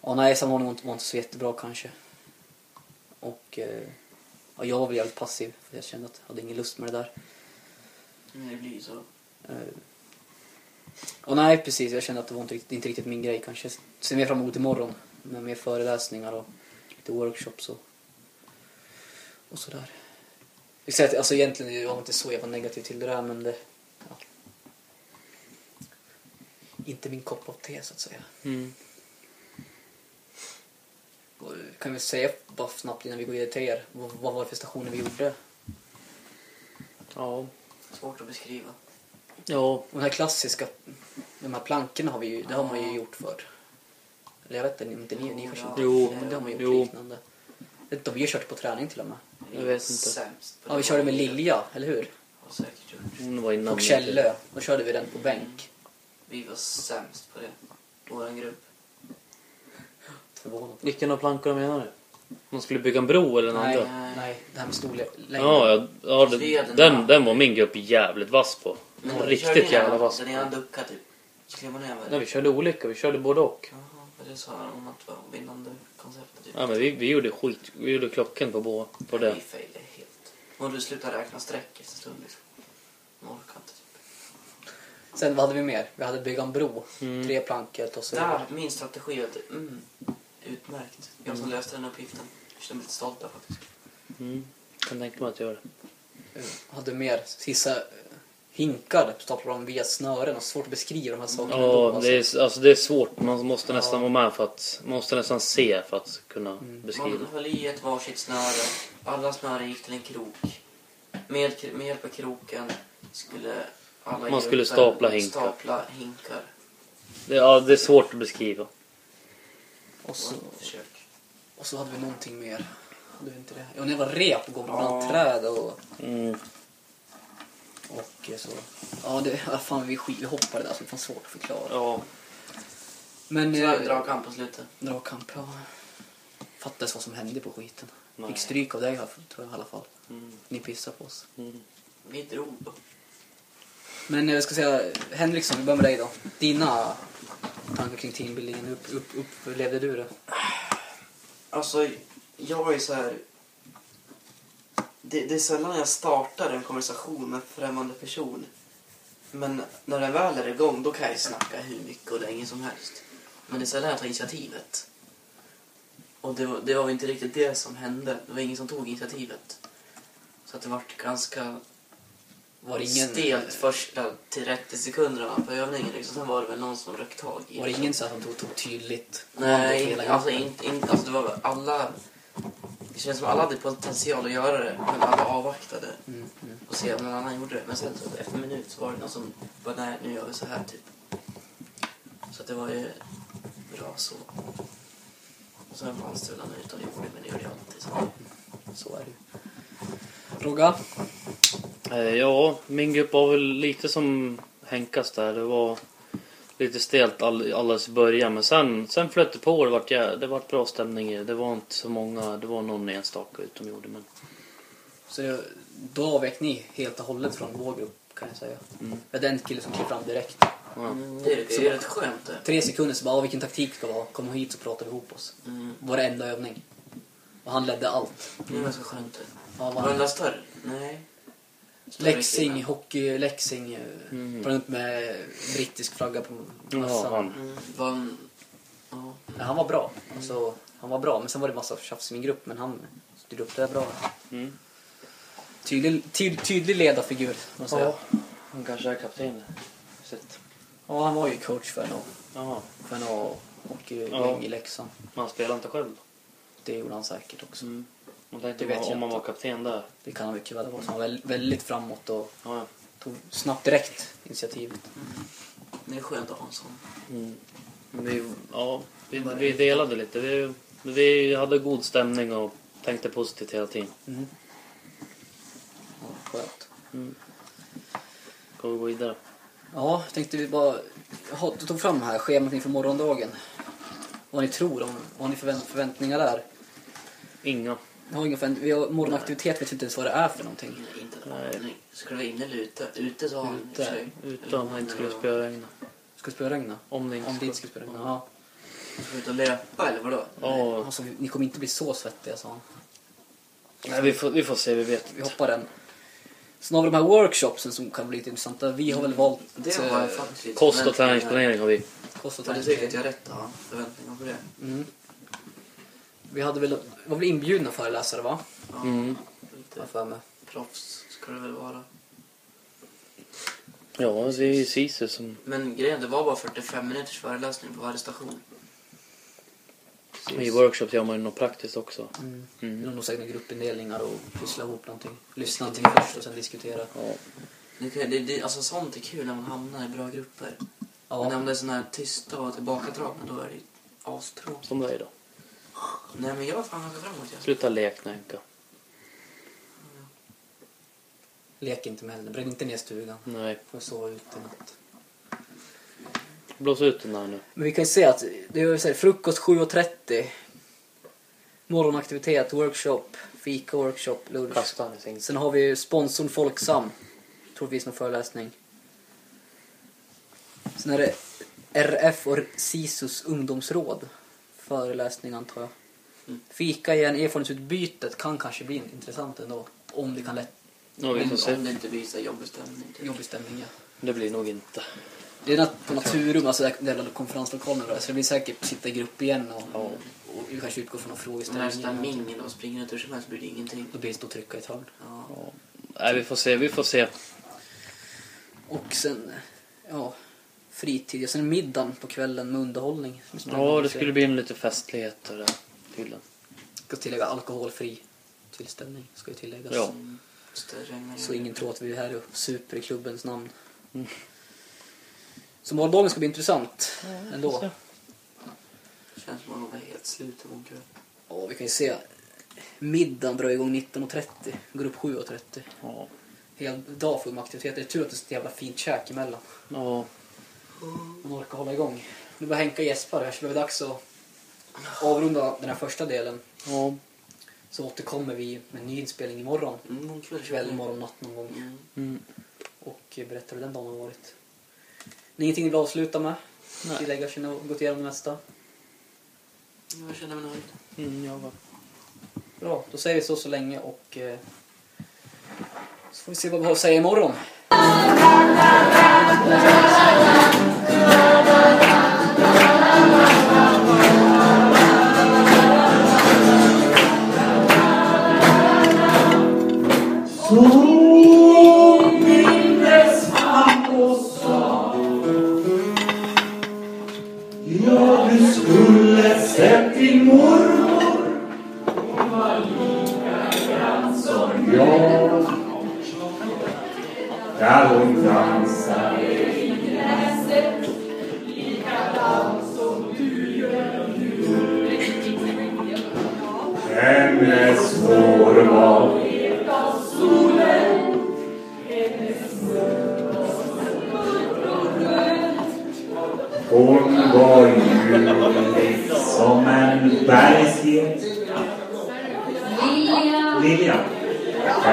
ja, nej, sammanhållningen var inte så jättebra kanske. Och uh, ja, jag var väl jävligt passiv för jag kände att jag hade ingen lust med det där. Men det blir ju så. Uh, och nej, precis, jag kände att det var inte, riktigt- inte riktigt min grej kanske. Ser mer fram emot imorgon med mer föreläsningar och lite workshops och, och sådär. Alltså egentligen jag var inte så jävla negativ till det där men det... Ja. Inte min kopp av te så att säga. Mm. Kan vi säga bara snabbt innan vi går vidare till er. Vad, vad var det för stationer vi gjorde? Ja. Svårt att beskriva. Ja. Och den här klassiska, de här plankorna har vi ju, det har man ju gjort för. Eller jag vet inte, inte ni, ni kanske inte Jo. Men det har man gjort Jo. liknande. Inte om vi har kört på träning till och med. Jag vet inte. Ja, det. vi körde med Lilja, eller hur? Har. Hon var innan. Och Källö. Då körde vi den på bänk. Vi var sämst på det. Våran grupp. Förvånad. Vilken av plankorna menar du? Man skulle bygga en bro eller en Nej, andra? nej, det här med storlek. Ja, ja, ja det, den, den var min grupp jävligt vass på. Men körde Riktigt jävla vass Den ena duckade typ. Man. Nej, vi körde olika. Vi körde både och. Jaha, det sa hon att det var vinnande konceptet. Typ. Ja, men vi, vi gjorde skit. Vi gjorde klockan på, båda, på det. Vi failade helt. Och du slutade räkna streck efter stund liksom. Man orkar inte typ. Sen vad hade vi mer? Vi hade bygga en bro. Mm. Tre plankor och så. Där, min strategi var att, mm, utmärkt. Jag som löste den uppgiften. Jag känner mig lite stolt där faktiskt. Mm. Kan tänka mig att göra det. Eh, hade mer eh, hinkar staplar dem via snören och svårt att beskriva de här sakerna. Ja, alltså. det är, alltså, det är svårt. Man måste nästan Ja. vara med för att... Man måste nästan se för att kunna Mm. beskriva. Man höll i ett varsitt snöre. Alla snören gick till en krok. Med, med hjälp av kroken skulle alla Man skulle stapla hinkar. Stapla hinkar. Det, ja, det är svårt att beskriva. Och så, Och försök. och så hade vi någonting mer. Hade vi inte det? Ja, det var rep och gå bland träd och, Mm. och eh, så. Ja, det, ja, fan vi, skit, vi hoppade där så det var svårt att förklara. Ja. Men... Så eh, dragkamp på slutet. Dragkamp, ja. Fattades vad som hände på skiten. Nej. Fick stryk av dig här, tror jag i alla fall. Mm. Ni pissade på oss. Mm. Vi drog upp. Men eh, jag ska säga, Henriksson, vi börjar med dig då. Dina tankar kring teambuildingen, hur upp, upp, upplevde du det? Alltså, jag är så här... Det, det är sällan jag startar en konversation med en främmande person. Men när den väl är igång, då kan jag snacka hur mycket och länge som helst. Men det är sällan jag tar initiativet. Och det var, det var inte riktigt det som hände. Det var ingen som tog initiativet. Så att det vart ganska var det ingen, stelt första 30 sekunderna på övningen. Liksom. Sen var det väl någon som rökt tag i var det ingen så som tog, tog tydligt Nej, hela alltså, inte, inte, alltså det var alla... Det känns som alla hade potential att göra det, men alla avvaktade Mm, mm. och se om någon annan gjorde det. Men sen så efter en minut så var det någon som bara, nej nu gör vi så här typ. Så att det var ju bra så. Och sen fanns det väl någon utan det gjorde, men det gör det alltid. Så. Så är det Rogga? Eh, Ja, min grupp var väl lite som Henkas där. Det var lite stelt all, alldeles i början. Men sen, sen flöt det på. Det vart, jä- det vart bra stämning. i det. Det var inte så många. Det var någon enstaka utom gjorde. Men, Så då avvek ni helt och hållet från vår grupp kan jag säga. Mm. Jag hade en kille som klev fram direkt. ja. Mm, det är, det är rätt skönt det. Tre sekunder så bara, "Ah, vilken taktik ska vi ha? Kom hit så pratar vi ihop oss. Mm. Varenda övning. Och han ledde allt. Det är ganska skönt det. Ja, Var var den där större? Nej. Större Leksing, hockey, Leksing. Mm. Mm. runt med brittisk flagga på Ja, han. Mm, var en... Ja. Ja, han var bra. Alltså, han var bra, men sen var det massa tjafs i min grupp. Men han styrde upp det bra. Mm. Tydlig, ty, tydlig ledarfigur, måste jag säga. Ja, han kanske är kapten. Sett. Ja, han var ju coach för en, Jaha. för en hockeygäng Ja. i Leksand. Men han spelar inte själv då? Det gjorde han säkert också. Mm. Man tänkte Det vet om, jag om man var kapten där. Det kan han mycket väl ha varit. Han var väldigt, framåt och Ja, ja. tog snabbt direkt initiativet. Det är skönt att ha en sån. Mm. Vi, ja, vi, vi delade lite. Vi, vi hade god stämning och tänkte positivt hela tiden. Mm. Skönt. Ska vi gå vidare? Ja, tänkte vi bara... Jag tog fram här schemat inför morgondagen. Vad ni tror om, vad har ni förvänt, förväntningar där? Inga. Jag har inga förvänt, vi har morgonaktivitet, vet inte ens vad det är för någonting. Nej, inte en aning. Ska det vara inne eller ute? Ute han i och för Ute. sig. Utan han inte skulle spöregna. Ska det spöregna? Om det inte Om det inte skulle. ska spöregna, ja. Ska vi ut och löpa eller vadå? Ja, Alltså, ni kommer inte bli så svettiga, sa han. nej, vi, får, vi får se, vi vet Vi inte. hoppar den. Sen har vi de här workshopsen som kan bli lite intressanta. Vi har väl valt Det har jag eh, faktiskt lite Kost och förväntningar. träningsplanering har vi. kost och Ja, det tycker jag att träning. jag har rätt att ha förväntningar på det. Mm. Vi hade väl, var väl inbjudna föreläsare va? Ja, Mm. Har Lite för mig. proffs ska det väl vara. Ja, det är Sisu som... Men grejen, det var bara 45 minuters föreläsning på varje station. I workshops gör man ju något praktiskt också. Mm. Mm. Det är nog säkert gruppindelningar och pyssla ihop någonting. Lyssna någonting först och sen diskutera. Ja. Det, det, det, alltså sånt är kul när man hamnar i bra grupper. Men Ja. om det är såna här tysta och tillbakadragna då är det ju astråkigt. Som dig då. Nej men jag var fan ganska framåt jag. Sluta lek Nänka. Lek inte med henne. Bränn inte ner stugan. Nej. Får sova ute i natt. Blås ut den där nu. Men vi kan ju se att det är så här, frukost 7.30. Morgonaktivitet, workshop, fika, workshop, lunch. Kasta han i sängen. Sen har vi ju sponsorn Folksam. Troligtvis någon föreläsning. Sen är det RF och SISUs ungdomsråd. Föreläsning antar jag. Mm. Fika igen, erfarenhetsutbytet kan kanske bli intressant ändå. Om det kan lätt Ja, vi Om, får se. om det inte här jobbig stämning. typ. jobbig stämning. Ja. Det blir nog inte. Det är nat- på Naturum, alltså där- där konferenslokalen då, så det blir säkert sitta i grupp igen och, Ja. och vi kanske utgår från någon Om det är frågeställning. sån där mingel och springer ut hur som helst blir det ingenting. Då blir det stå och trycka i ett hörn. Ja. Ja. Nej, vi får se, vi får se. Och sen, ja, fritid. Och sen middagen på kvällen med underhållning. Ja, det skulle bli en lite festligheter där. Tydligen. Ska tillägga alkoholfri tillställning, ska ju tilläggas. Ja. Så ingen tror att vi är här och super i klubbens namn. Mm. Så morgondagen ska bli intressant ändå. se. Känns som att man var helt slut imorgon kväll. Ja, vi kan ju se. Middagen drar igång 19.30, går upp 7.30. Ja. Hel dag full med aktiviteter. Det är tur att det är så jävla fint käk emellan. Ja. Man orkar hålla igång. Nu börjar Henka gäspa här så det är dags att avrunda den här första delen. Ja. Så återkommer vi med en ny inspelning imorgon. Mm, någon kväll. Kväll, morgon, natt någon gång. Mm. Mm. Och berätta hur den dagen har varit. Det är ingenting ni vill avsluta med? Nej. Tillägga, känna och gått igenom det mesta? Jag känner mig nöjd. Mm, jag var... Bra, då säger vi så så länge och eh, så får vi se vad vi har att säga imorgon. Ja,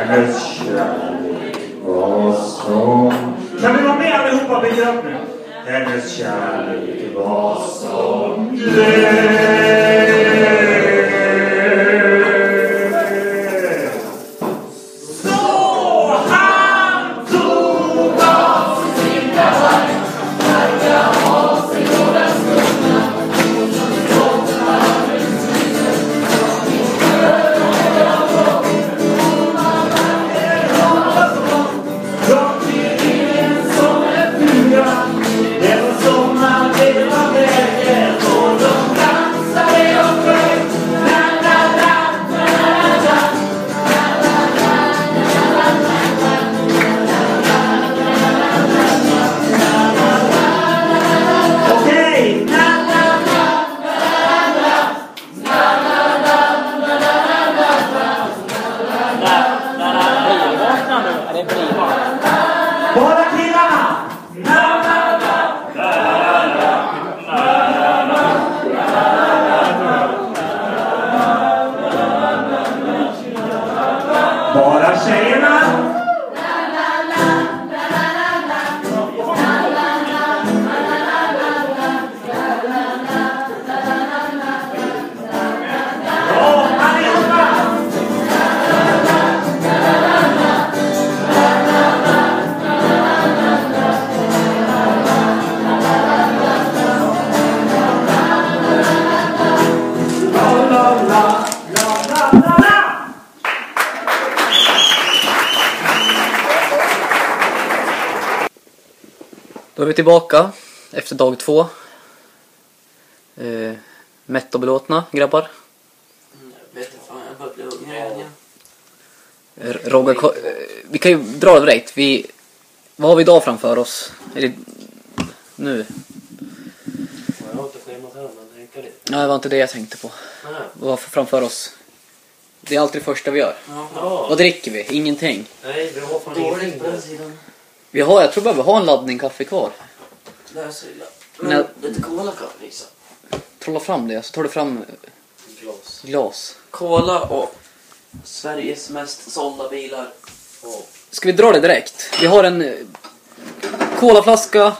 Hennes kärlek var som Kan vi vara med allihopa? Bygg nu! Hennes kärlek var som glöd tillbaka efter dag två. Eh, mätta och belåtna grabbar. Jag vet inte fan, jag börjar bli hungrig igen. Rogga, ko- eh, vi kan ju dra det direkt. Vi, vad har vi idag framför oss? Är det nu? Jag har inte schemat här men tänka lite. Nej, det var inte det jag tänkte på. Nej. Vad har vi framför oss? Det är alltid det första vi gör. Ja. Vad dricker vi? Ingenting. Nej, vi har fan ingenting på den där. sidan. Vi har, jag tror bara vi har en laddning kaffe kvar. Det är så illa. Nej. Men lite cola kan vi visa. Trolla fram det, så tar du fram Glas. glas. Cola och Sveriges mest sålda bilar. Ja. Ska vi dra det direkt? Vi har en eh, colaflaska,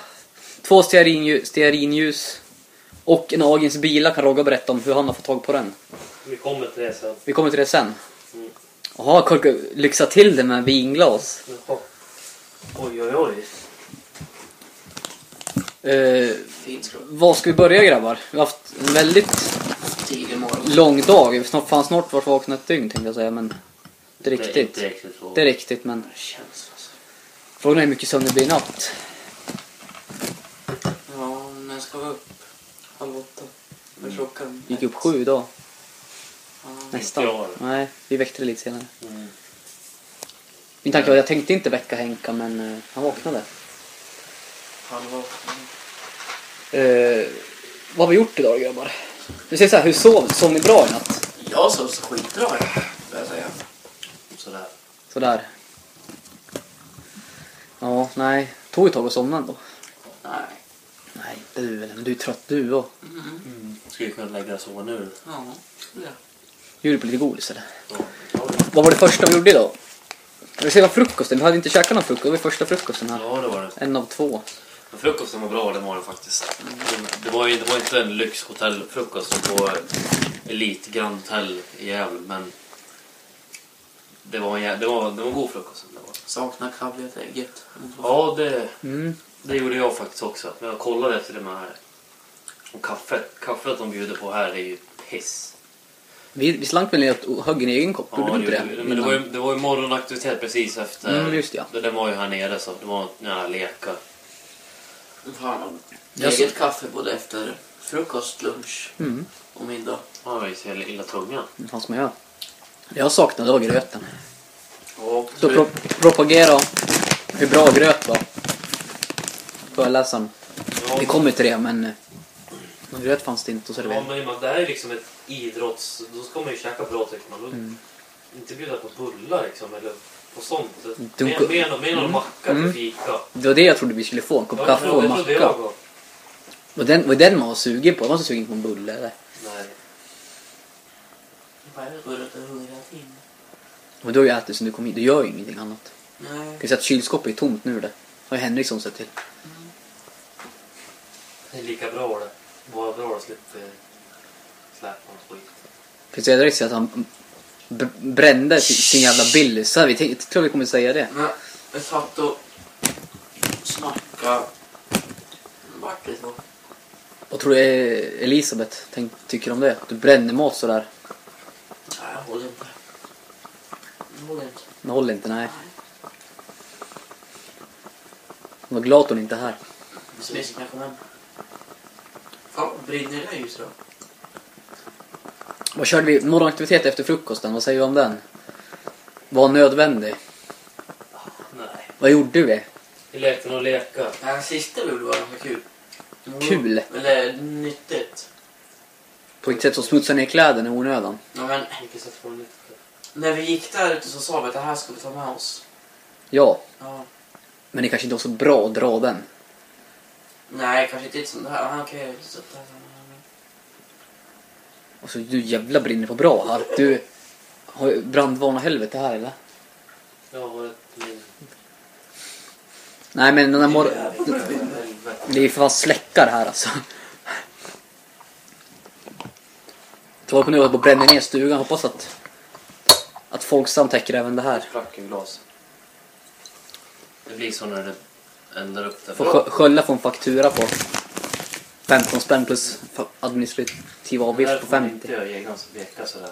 två stearinljus, stearinljus och en Agens Bila kan Rogga berätta om hur han har fått tag på den. Vi kommer till det sen. Vi kommer till det sen. Mm. Jaha, korka, lyxa till det med vinglas. Jaha. Oj, oj, oj. Eh, vad ska vi börja grabbar? Vi har haft en väldigt lång dag. Vi snart, fan snart varit vakna ett dygn tänkte jag säga, men det är Det är riktigt. inte riktigt så. Det är riktigt, men känns alltså. frågan är hur mycket sömn det blir i natt. Ja, när ska vi upp? Halv åtta. Med klockan. Vi gick upp sju idag. Ja, Nästan. jag. Nej, vi väckte det lite senare. Mm. Min tanke var jag tänkte inte väcka Henka, men eh, han vaknade. halv åtta. Eh, vad har vi gjort idag grabbar? Du säger så här, hur sov, sov ni bra i natt? Jag sov så skitbra, får jag säga. Sådär. Sådär. Ja, nej. Tog ett tag att somna ändå. Nej. Nej, inte du eller, men du är trött du och. Mm. Mm. Skulle kunna lägga det så nu. Ja, skulle jag. Gjorde på lite godis eller? Ja. Ja, Vad var det första vi gjorde idag? Vi ser vad frukosten, vi hade inte käkat någon frukost, det var första frukosten här. ja, det var det. En av två. Men frukosten var bra, det var den faktiskt. Det var ju det var inte en lyxhotellfrukost på Elite Grand Hotel i Gävle, men det var en, det var, det var en god frukost. Det var. Saknar kaviarägget. Ja, det, Mm. det gjorde jag faktiskt också. Men jag kollade efter det med och kaffet. Kaffet de bjuder på här är ju piss. Vi, vi slank väl ner och högg en egen kopp, gjorde vi inte det? gjorde vi. Men det var, ju, det var ju morgonaktivitet precis efter. Mm, just det, ja. det. Den var ju här nere så det var några lekar. Fan, Jag eget kaffe både efter frukost, lunch Mm, och middag. Ja, det var ju så jävla illa tunga. det man göra. Jag saknade då gröten. Och Så pro propagera hur bra gröt var. Föreläsaren. Ja, Vi kommer till det, men någon gröt fanns det inte att Ja, servera. men men det här är liksom ett idrotts... Då ska man ju käka bra tycker man. Då, Mm. Inte bjuda på bullar liksom eller på sånt. Du- mer någon Mm. macka Mm. till fika. Det var det jag trodde vi skulle få, en kopp kaffe och en det macka. Och den, var den man var sugen på? Jag var inte sugen på en bulle eller? Nej. jag hungrig till. Och du har ju ätit sen du kom hit, du gör ju ingenting annat. Nej. Du kan säga att kylskåpet är tomt nu det. har ju Henriksson sett till. Det är lika bra det. Bara bra att slippa släpa hans skit. Jag direkt säga att han brände sin, jävla här, vi tänkte, jag tror vi kommer säga det. Men jag satt och snackade. Vart så? Vad tror du Elisabeth tänk, tycker om det? Du bränner mat sådär. Nej, jag håller inte. Jag håller inte. Det håller inte, nej. Hon var glad hon inte är här. Smisk när jag kom hem. Fan, brinner det ljus då? Vad körde vi? Morgonaktivitet efter frukosten, vad säger vi om den? Var nödvändig. Nej. Vad gjorde vi? Vi lekte några lekar. Den sista vi gjorde var ganska kul. Kul? Eller nyttigt. På vilket sätt så smutsar ner kläderna i onödan? Ja, men Vilket sätt var det nytt? när vi gick där ute så sa vi att det här ska vi ta med oss. Ja, Ja. men det kanske inte var så bra att dra den. Nej, kanske inte ett sånt här. Ah, Okej, så där. Alltså du jävla brinner på bra här. Du har brandvarna helvete här eller? Ja, var det min... Nej men den här mor- Helvete. Det är ju för fan släckar här alltså. Så kunde jag på att bränna ner stugan. Hoppas att, att Folksam täcker även det här. Sprack en glas. Det blir så när det eldar upp det. Får skö- skölja få en faktura på 15 spänn plus administrativ avgift på 50. inte jag egna veka sådär.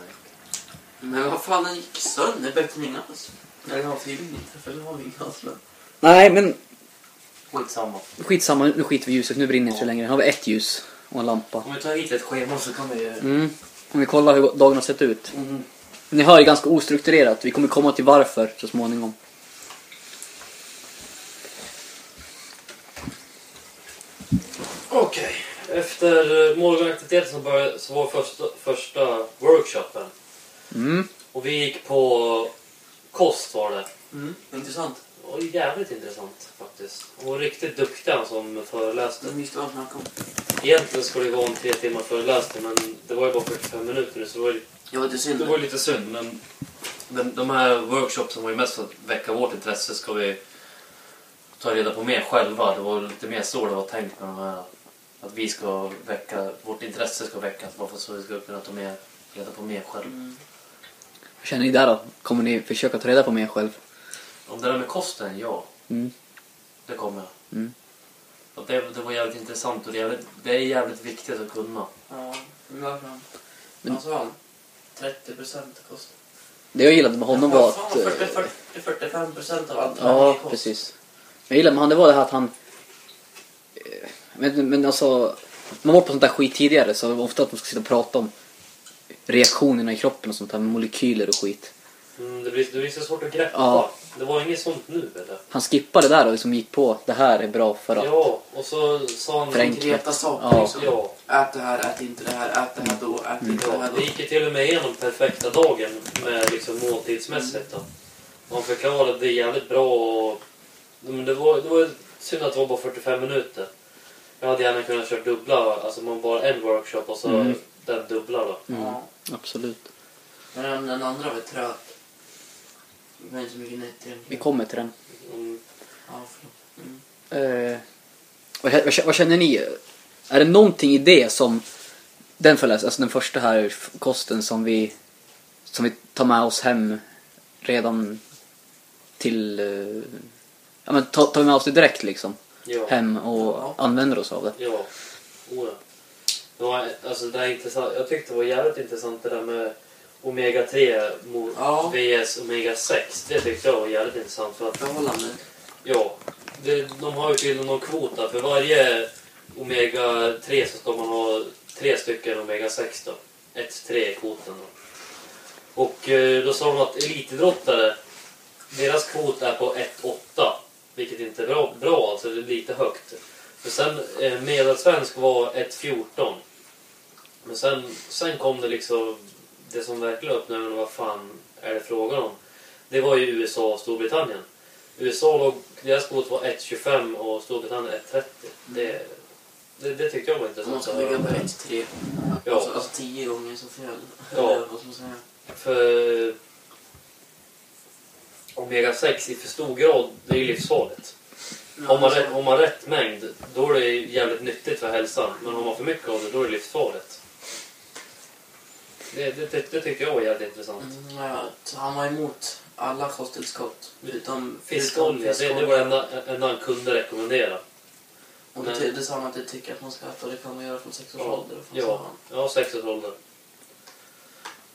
Men vad fan, den gick sönder. Bättre än innan. Eller har vi inte, för det har vi inga men- Nej men Skitsamma. Skitsamma, nu skiter vi i ljuset. Nu brinner det inte längre. Nu har vi ett ljus och en lampa. Om vi tar hit ett schema så kan vi... Mm. Om vi kollar hur dagen har sett ut. Mm. Ni hör, det är ganska ostrukturerat. Vi kommer komma till varför så småningom. Okej. Efter eh, morgonaktiviteten så, började, så var första, första workshopen. Mm. Och vi gick på kost var det. Mm. Intressant. Det var jävligt intressant faktiskt. Han var riktigt duktig han som föreläste. De visste vad de snackade om. Egentligen skulle det vara en tre timmar föreläsning men det var ju bara 45 minuter så det var, ju- var lite synd. det var lite synd. Men de, de här workshopsen var ju mest för att väcka vårt intresse ska vi ta reda på mer själva. Det var lite mer så det var tänkt med de här. Att vi ska väcka, vårt intresse ska väckas bara för så vi ska kunna ta mer, reda på mer själv. Mm. Hur känner ni där då? Kommer ni försöka ta reda på mer själv? Om det där med kosten, ja. Mm. Det kommer jag. Mm. Och det, det var jävligt intressant och det är jävligt, det är jävligt viktigt att kunna. Ja, hur var han? Men- Vad sa han? 30 procent kost. Det jag gillade med honom var att... eh, 40-45 procent av allt Ja, precis. Jag gillade med han, det var det här att han... Men, men alltså, man var på sånt där skit tidigare så ofta att man ska sitta och prata om reaktionerna i kroppen och sånt där med molekyler och skit. Mm, det, blir, det blir så svårt att greppa. Ja. Det var inget sånt nu eller? Han skippade det där och liksom gick på det här är bra för att... Ja, och så sa han... Förenkla. Konkreta saker Ja. liksom. Ja, Ät det här, ät inte det här, ät det här då, ät inte det här då. gick ju till och med igenom perfekta dagen med liksom måltidsmässigt. Då. Man förklarade det jävligt bra och... Men det var, det var synd att det var bara 45 minuter. Jag hade gärna kunnat köra dubbla, alltså man bara en workshop och så Mm. den dubbla då. Mm, Ja. absolut. Men den, andra var trög. Det var inte så mycket nytt Vi egentligen. kommer till den. Mm. Ja, förlåt. Mm. Eh, vad, kä- vad kä- vad känner ni? Är det någonting i det som... Den förläs, alltså den första här kosten som vi, som vi tar med oss hem redan till... eh, ja men tar, tar vi med oss det direkt liksom. Ja. Hem och Ja. använder oss av det. Ja, oh ja. Alltså det är intressant. Jag tyckte det var jävligt intressant det där med Omega 3 mot Ja. VS Omega 6. Det tyckte jag var jävligt intressant. För att, Förhållande. ja, det, de har ju tydligen någon kvot där. För varje Omega 3 så ska man ha tre stycken Omega 6 då. 1-3 är kvoten då. Och eh, då sa de att elitidrottare, deras kvot är på 1-8. Vilket inte är bra, bra alltså, det är lite högt. För sen eh, medelsvensk var 1-14. Men sen, sen kom det liksom, det som verkligen öppnade ögonen, vad fan är det frågan om? Det var ju USA och Storbritannien. USA låg, deras kvot var 1,25 och Storbritannien 1,30. Det, det, det tyckte jag var Så man intressant. ska ligga på 1-3. Ja. Alltså, alltså 10 gånger så fel. Ja. Eller vad ska man säga? För Omega 6 i för stor grad, det är ju livsfarligt. Har man, rätt, har man rätt mängd, då är det jävligt nyttigt för hälsan. Men har man för mycket av det, då är det livsfarligt. Det, det, det, det tyckte jag var jävligt intressant. Mm, ja, han var emot alla kosttillskott. Utom Fiskolja, det, det var det enda, enda han kunde rekommendera. Och det, ty- det sa han att det tycker att man ska äta och det kan man göra från 6 års Ja, ålder. Sa ja, ja sex års ålder.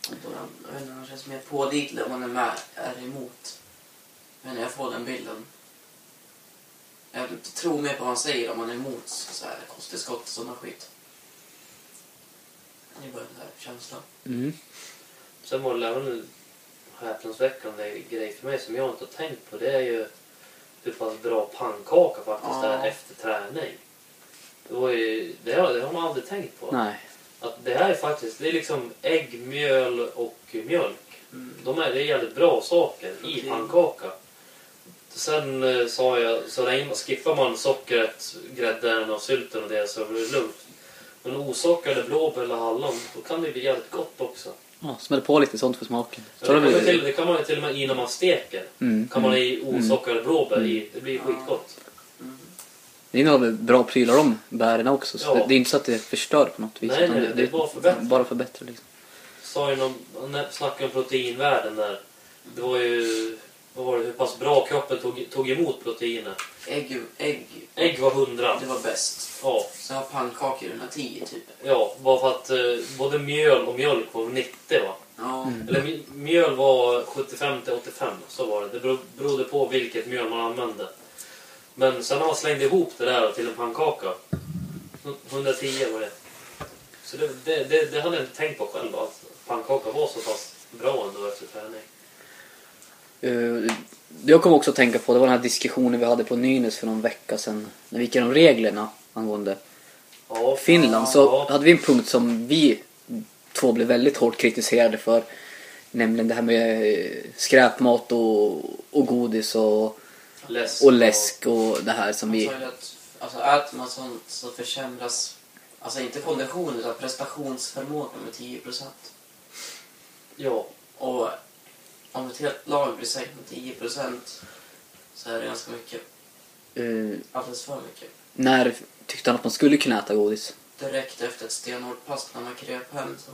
Och då, jag vet inte, han känns mer pålitlig om man är med, är emot. Men jag får den bilden. Jag tror mer på vad han säger om man är emot så här, kosttillskott och sådana skit. Det är bara den där känslan. Mm. Sen var det även en häpnadsväckande grej för mig som jag inte har tänkt på. Det är ju hur pass bra pannkaka faktiskt Ja. är efter träning. Det, var ju, det, har, det har man aldrig tänkt på. Nej. Att det här är faktiskt det är liksom ägg, mjöl och mjölk. Mm. De är, det är jävligt bra saker i pannkaka. Sen eh, sa jag, så länge skippar man sockret, grädden och sylten och det så blir det lugnt. Men osockrade blåbär eller hallon, då kan det bli jävligt gott också. Ja, smäll på lite sånt för smaken. Ja, Så det, det kan man till, det kan man ju till och med i när man steker. Mm. Kan man mm. i osockrade blåbär i. Det blir skitgott. Mm. Det innehåller bra prylar de bären också. Så Ja. det, det är inte så att det förstör på något vis. Nej, utan nej, det är bara förbättring. Bara förbättra liksom. Sa ju någon, snackade om proteinvärden där. Det var ju, vad var det, hur pass bra kroppen tog, tog emot proteiner. Ägg, ägg, Ägg var 100. det var bäst. Ja, Så har pannkakor 110 typ. ja, bara för att eh, både mjöl och mjölk var 90 va? Ja. Mm. Eller mj- mjöl var 75 till 85, så var det. Det bero- berodde på vilket mjöl man använde. Men sen när man slängde ihop det där till en pannkaka. 110 var det. Så det, det, det, det hade jag inte tänkt på själv. Att pannkaka var så pass bra ändå efter träning. Eh, jag kom också att tänka på, det var den här diskussionen vi hade på Nynäs för någon vecka sedan. När vi gick igenom reglerna angående Ja, Finland. Så hade vi en punkt som vi två blev väldigt hårt kritiserade för. Nämligen det här med eh, skräpmat och, och godis och, läsk. och läsk och det här som vi... att alltså, äter man sånt så försämras, alltså inte konditionen utan prestationsförmågan med 10 procent. Ja, Och om ett helt lag blir sänkt med 10 procent så är det ganska mycket. eh, Alldeles för mycket. när tyckte han att man skulle kunna äta godis? Direkt efter ett stenhårt pass när man kröp hem. Så.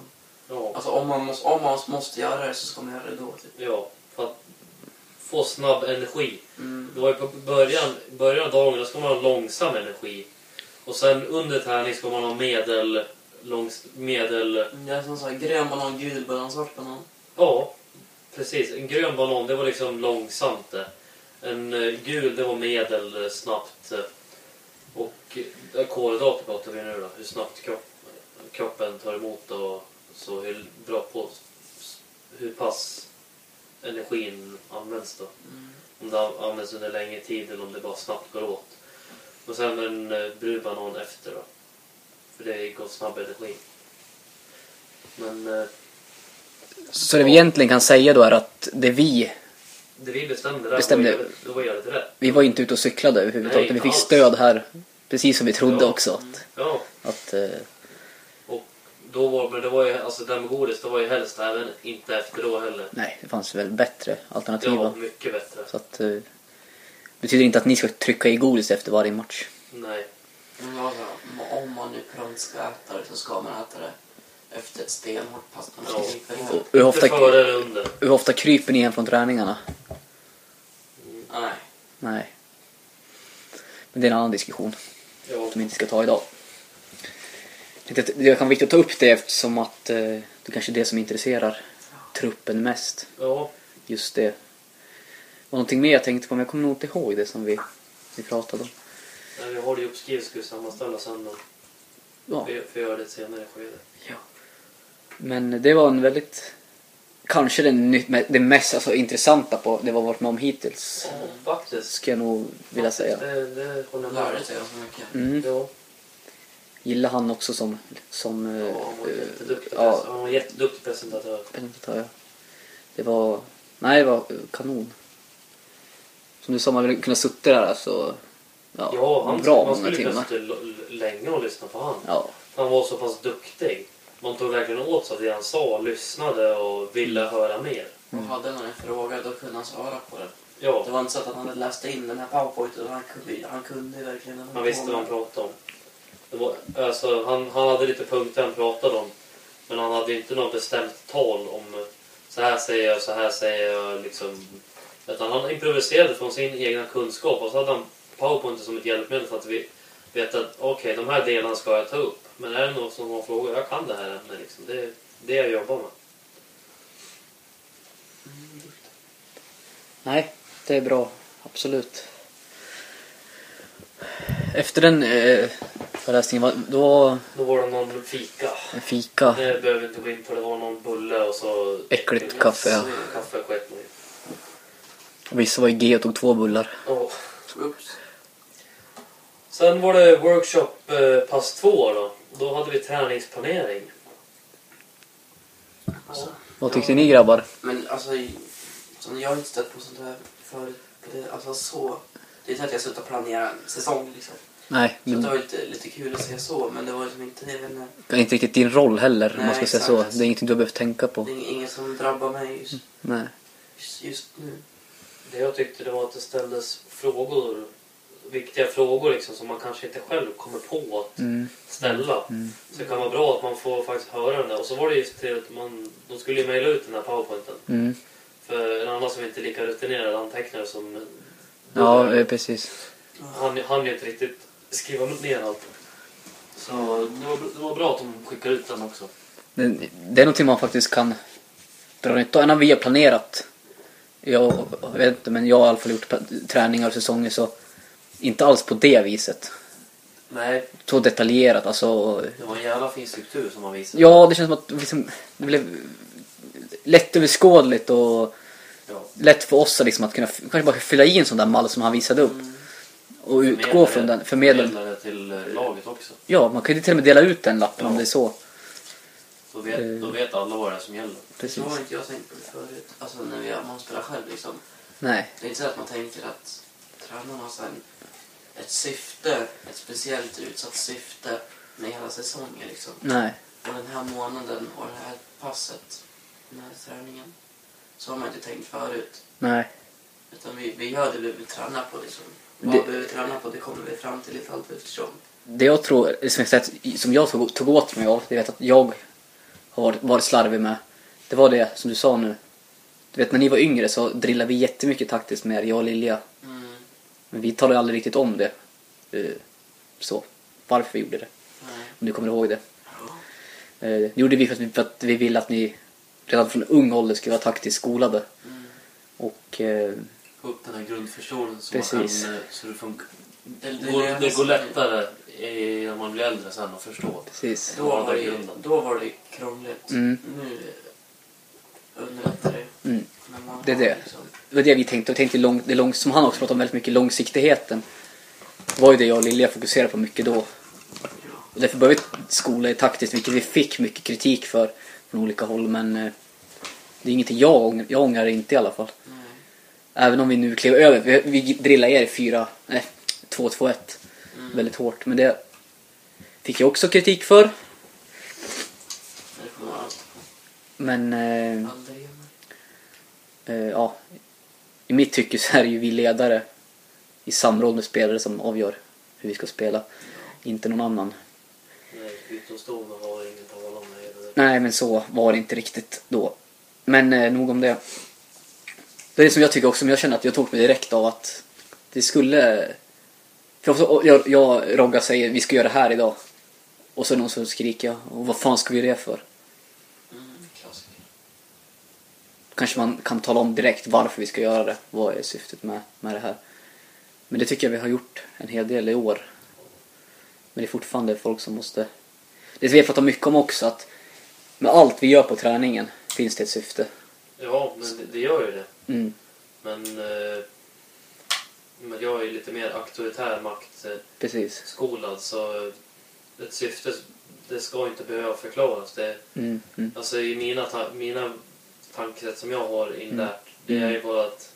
ja, Alltså om man, måste, om man måste göra det så ska man göra det då. Typ. ja. För att få snabb energi. Mm. Det var ju på början, början av dagen, då ska man ha långsam energi. Och sen under träning ska man ha medel... Långs, medel... Det är som så här, grön banan, gul banan, svart banan. Ja, precis. En grön banan, det var liksom långsamt det. En eh, gul, det var medel eh, snabbt. eh. Och kolhydrater pratar vi nu då. Hur snabbt kropp, kroppen tar emot och så hur bra på... Hur pass energin används då. Mm. Om det används under längre tid eller om det bara snabbt går åt. Och sen en brun banan efter då. För det går snabb energi. Men Så det vi egentligen kan säga då är att det vi, det vi bestämde där Bestämde. var ju det var jävligt rätt. vi var inte ute och cyklade överhuvudtaget. Nej, vi fick alls. stöd här, precis som vi trodde Ja. också. Att, Ja, att, eh, och då var, men det var ju, alltså det där med godis, det var ju helst även inte efter då heller. nej, det fanns väl bättre alternativ. Ja, va? mycket bättre. Så att, eh, betyder inte att ni ska trycka i godis efter varje match. Nej. Men det var så här, om man nu prompt ska äta det så ska man äta det efter ett stenhårt pass. Man ska hur, ofta, Inte före eller under. hur ofta kryper ni hem från träningarna? Nej. Nej. Men det är en annan diskussion Ja. som vi inte ska ta idag. Jag tänkte att Det kan vara viktigt att ta upp det eftersom att eh, det kanske är det som intresserar truppen mest. Ja. Just det. Och någonting mer jag tänkte på men jag kommer nog inte ihåg det som vi, vi pratade om. Nej, vi har det ju uppskrivet, ska vi sammanställa sen och Ja. vi får göra det i ett senare skede. ja. Men det var en väldigt... Kanske det, ny- det mest alltså, intressanta på det vi har varit med om hittills. Ja, faktiskt. Ska jag nog vilja säga. Det, det håller jag med om. sig ganska mycket. Mm. Ja, Gillar han också som, som ja, han var jätteduktig. ja, Han var jätteduktig presentatör. presentatör. ja. Det var... Nej, det var eh, kanon. Som du sa, man ville kunna sitta där alltså... Ja, Ja, han, bra man många skulle kunna timmar. sitta länge och lyssna på han. Ja, Han var så pass duktig. Man tog verkligen åt sig av det han sa, lyssnade och ville Mm. höra mer. Och hade man en fråga då kunde han svara på det. Ja, Det var inte så att han hade läst in den här powerpointen han kunde, han kunde verkligen. han visste vad han pratade om. Det var, alltså, han, han hade lite punkter han pratade om. Men han hade inte något bestämt tal om eh, så här säger jag, så här säger jag. Liksom. Utan han improviserade från sin egna kunskap och så hade han powerpointen som ett hjälpmedel för att vi vet att okej, de här delarna ska jag ta upp. Men är det någon som har frågor, jag kan det här ämnet. Liksom. Det är det jag jobbar med. nej, det är bra. Absolut. Efter den eh, föreläsningen, då Då var det någon fika. en fika. Det behöver vi inte gå in på. Det var någon bulle och så... Äckligt kaffe, ja. Kaffe sket man vissa var i G och tog två bullar. Oops. Sen var det workshop eh, pass två då. Då hade vi träningsplanering. Alltså, Vad tyckte ni grabbar? men alltså, som jag har inte stött på sånt här förut. Det, alltså så. Det är inte att jag suttit och planerat en säsong liksom. Nej, Så det men var lite, lite kul att se så, men det var liksom inte, jag vet inte, det är inte riktigt din roll heller om man Nej, ska säga så. exakt. Det är ingenting du har behövt tänka på. det är inget som drabbar mig just, Nej. just, just nu. Det jag tyckte det var att det ställdes frågor. Viktiga frågor liksom som man kanske inte själv kommer på att Mm. ställa. Mm. Så det kan vara bra att man får faktiskt höra den där. Och så var det just till att man... De skulle ju mejla ut den här powerpointen. Mm. För en annan som inte är lika rutinerad antecknare som... Ja, eh, precis. Han hann ju inte riktigt skriva ner allt. Så det var, det var bra att de skickade ut den också. Det, det är någonting man faktiskt kan dra nytta av. När vi har planerat, jag, vet inte, men jag har i alla fall gjort träningar och säsonger så inte alls på det viset. Nej, Så detaljerat, alltså. det var en jävla fin struktur som man visade. Ja, det känns som att liksom, det blev lättöverskådligt och Ja. lätt för oss att liksom att kunna kanske bara fylla i en sån där mall som han visade upp. Och utgå från den, förmedla. Förmedlade till eh, laget också. Ja, man kan ju till och med dela ut den lappen om Ja. det är så. Då vet, Eh. då vet alla vad det är som gäller. Precis. Så har inte jag tänkt på det förut. Alltså när vi, man spelar själv liksom. Nej, Det är inte så att man tänker att tränaren har sen ett syfte, ett speciellt utsatt syfte med hela säsongen liksom. nej. Och den här månaden och det här passet, den här träningen, så har man inte tänkt förut. Nej. Utan vi, vi gör det vi vill träna på liksom. Det- Vad vi vill träna på, det kommer vi fram till lite allt eftersom. Det jag tror, som jag, sett, som jag tog, tog åt mig av, det vet att jag har varit, varit slarvig med. Det var det som du sa nu. Du vet när ni var yngre så drillade vi jättemycket taktiskt med er, jag och Lilja. Mm. Men vi talade aldrig riktigt om det. Eh, Så. Varför vi gjorde det. Nej. Om du kommer ihåg det. Ja. Eh, Det gjorde vi för att vi, för att vi ville att ni redan från ung ålder skulle vara taktiskt skolade. Mm. Och eh, Få upp den här grundförståelsen så Precis. man kan, eh, så det funkar. Det, Det går, det går lättare när man blir äldre sen att förstå. precis. Då var, det, då var det krångligt. Mm. Nu underlättar det. Mm. Det är det. Det var det vi tänkte. Vi tänkte lång, det lång, som han också pratade om väldigt mycket, långsiktigheten. Det var ju det jag och Lilja fokuserade på mycket då. Och därför började vi skola i taktiskt, vilket vi fick mycket kritik för från olika håll. Men eh, det är ingenting jag ångrar, jag ångrar inte i alla fall. Nej. Även om vi nu klev över, vi, vi drillade er i 4, nej, 2-2-1 Mm. väldigt hårt. Men det fick jag också kritik för. Men eh, eh, ja, i mitt tycke så är det ju vi ledare i samråd med spelare som avgör hur vi ska spela. Inte någon annan. Nej, utomstående har ingen talan om det. Nej, men så var det inte riktigt då. Men eh, nog om det. Det är det som jag tycker också, men jag känner att jag tog mig direkt av att det skulle... För också, jag, jag Rogga säger vi ska göra det här idag. Och så är någon som skriker och vad fan ska vi göra det för? Mm, klassiker. Kanske man kan tala om direkt varför vi ska göra det. Vad är syftet med, med det här? Men det tycker jag vi har gjort en hel del i år. Men det är fortfarande folk som måste... Det som vi har pratat mycket om också att med allt vi gör på träningen finns det ett syfte. Ja, men det, det gör ju det. Mm. Men, eh, men jag är ju lite mer auktoritär Precis. maktskolad så ett syfte det ska inte behöva förklaras. Det, Mm. Mm. alltså i mina, mina tankesätt som jag har inlärt det Mm. är ju bara att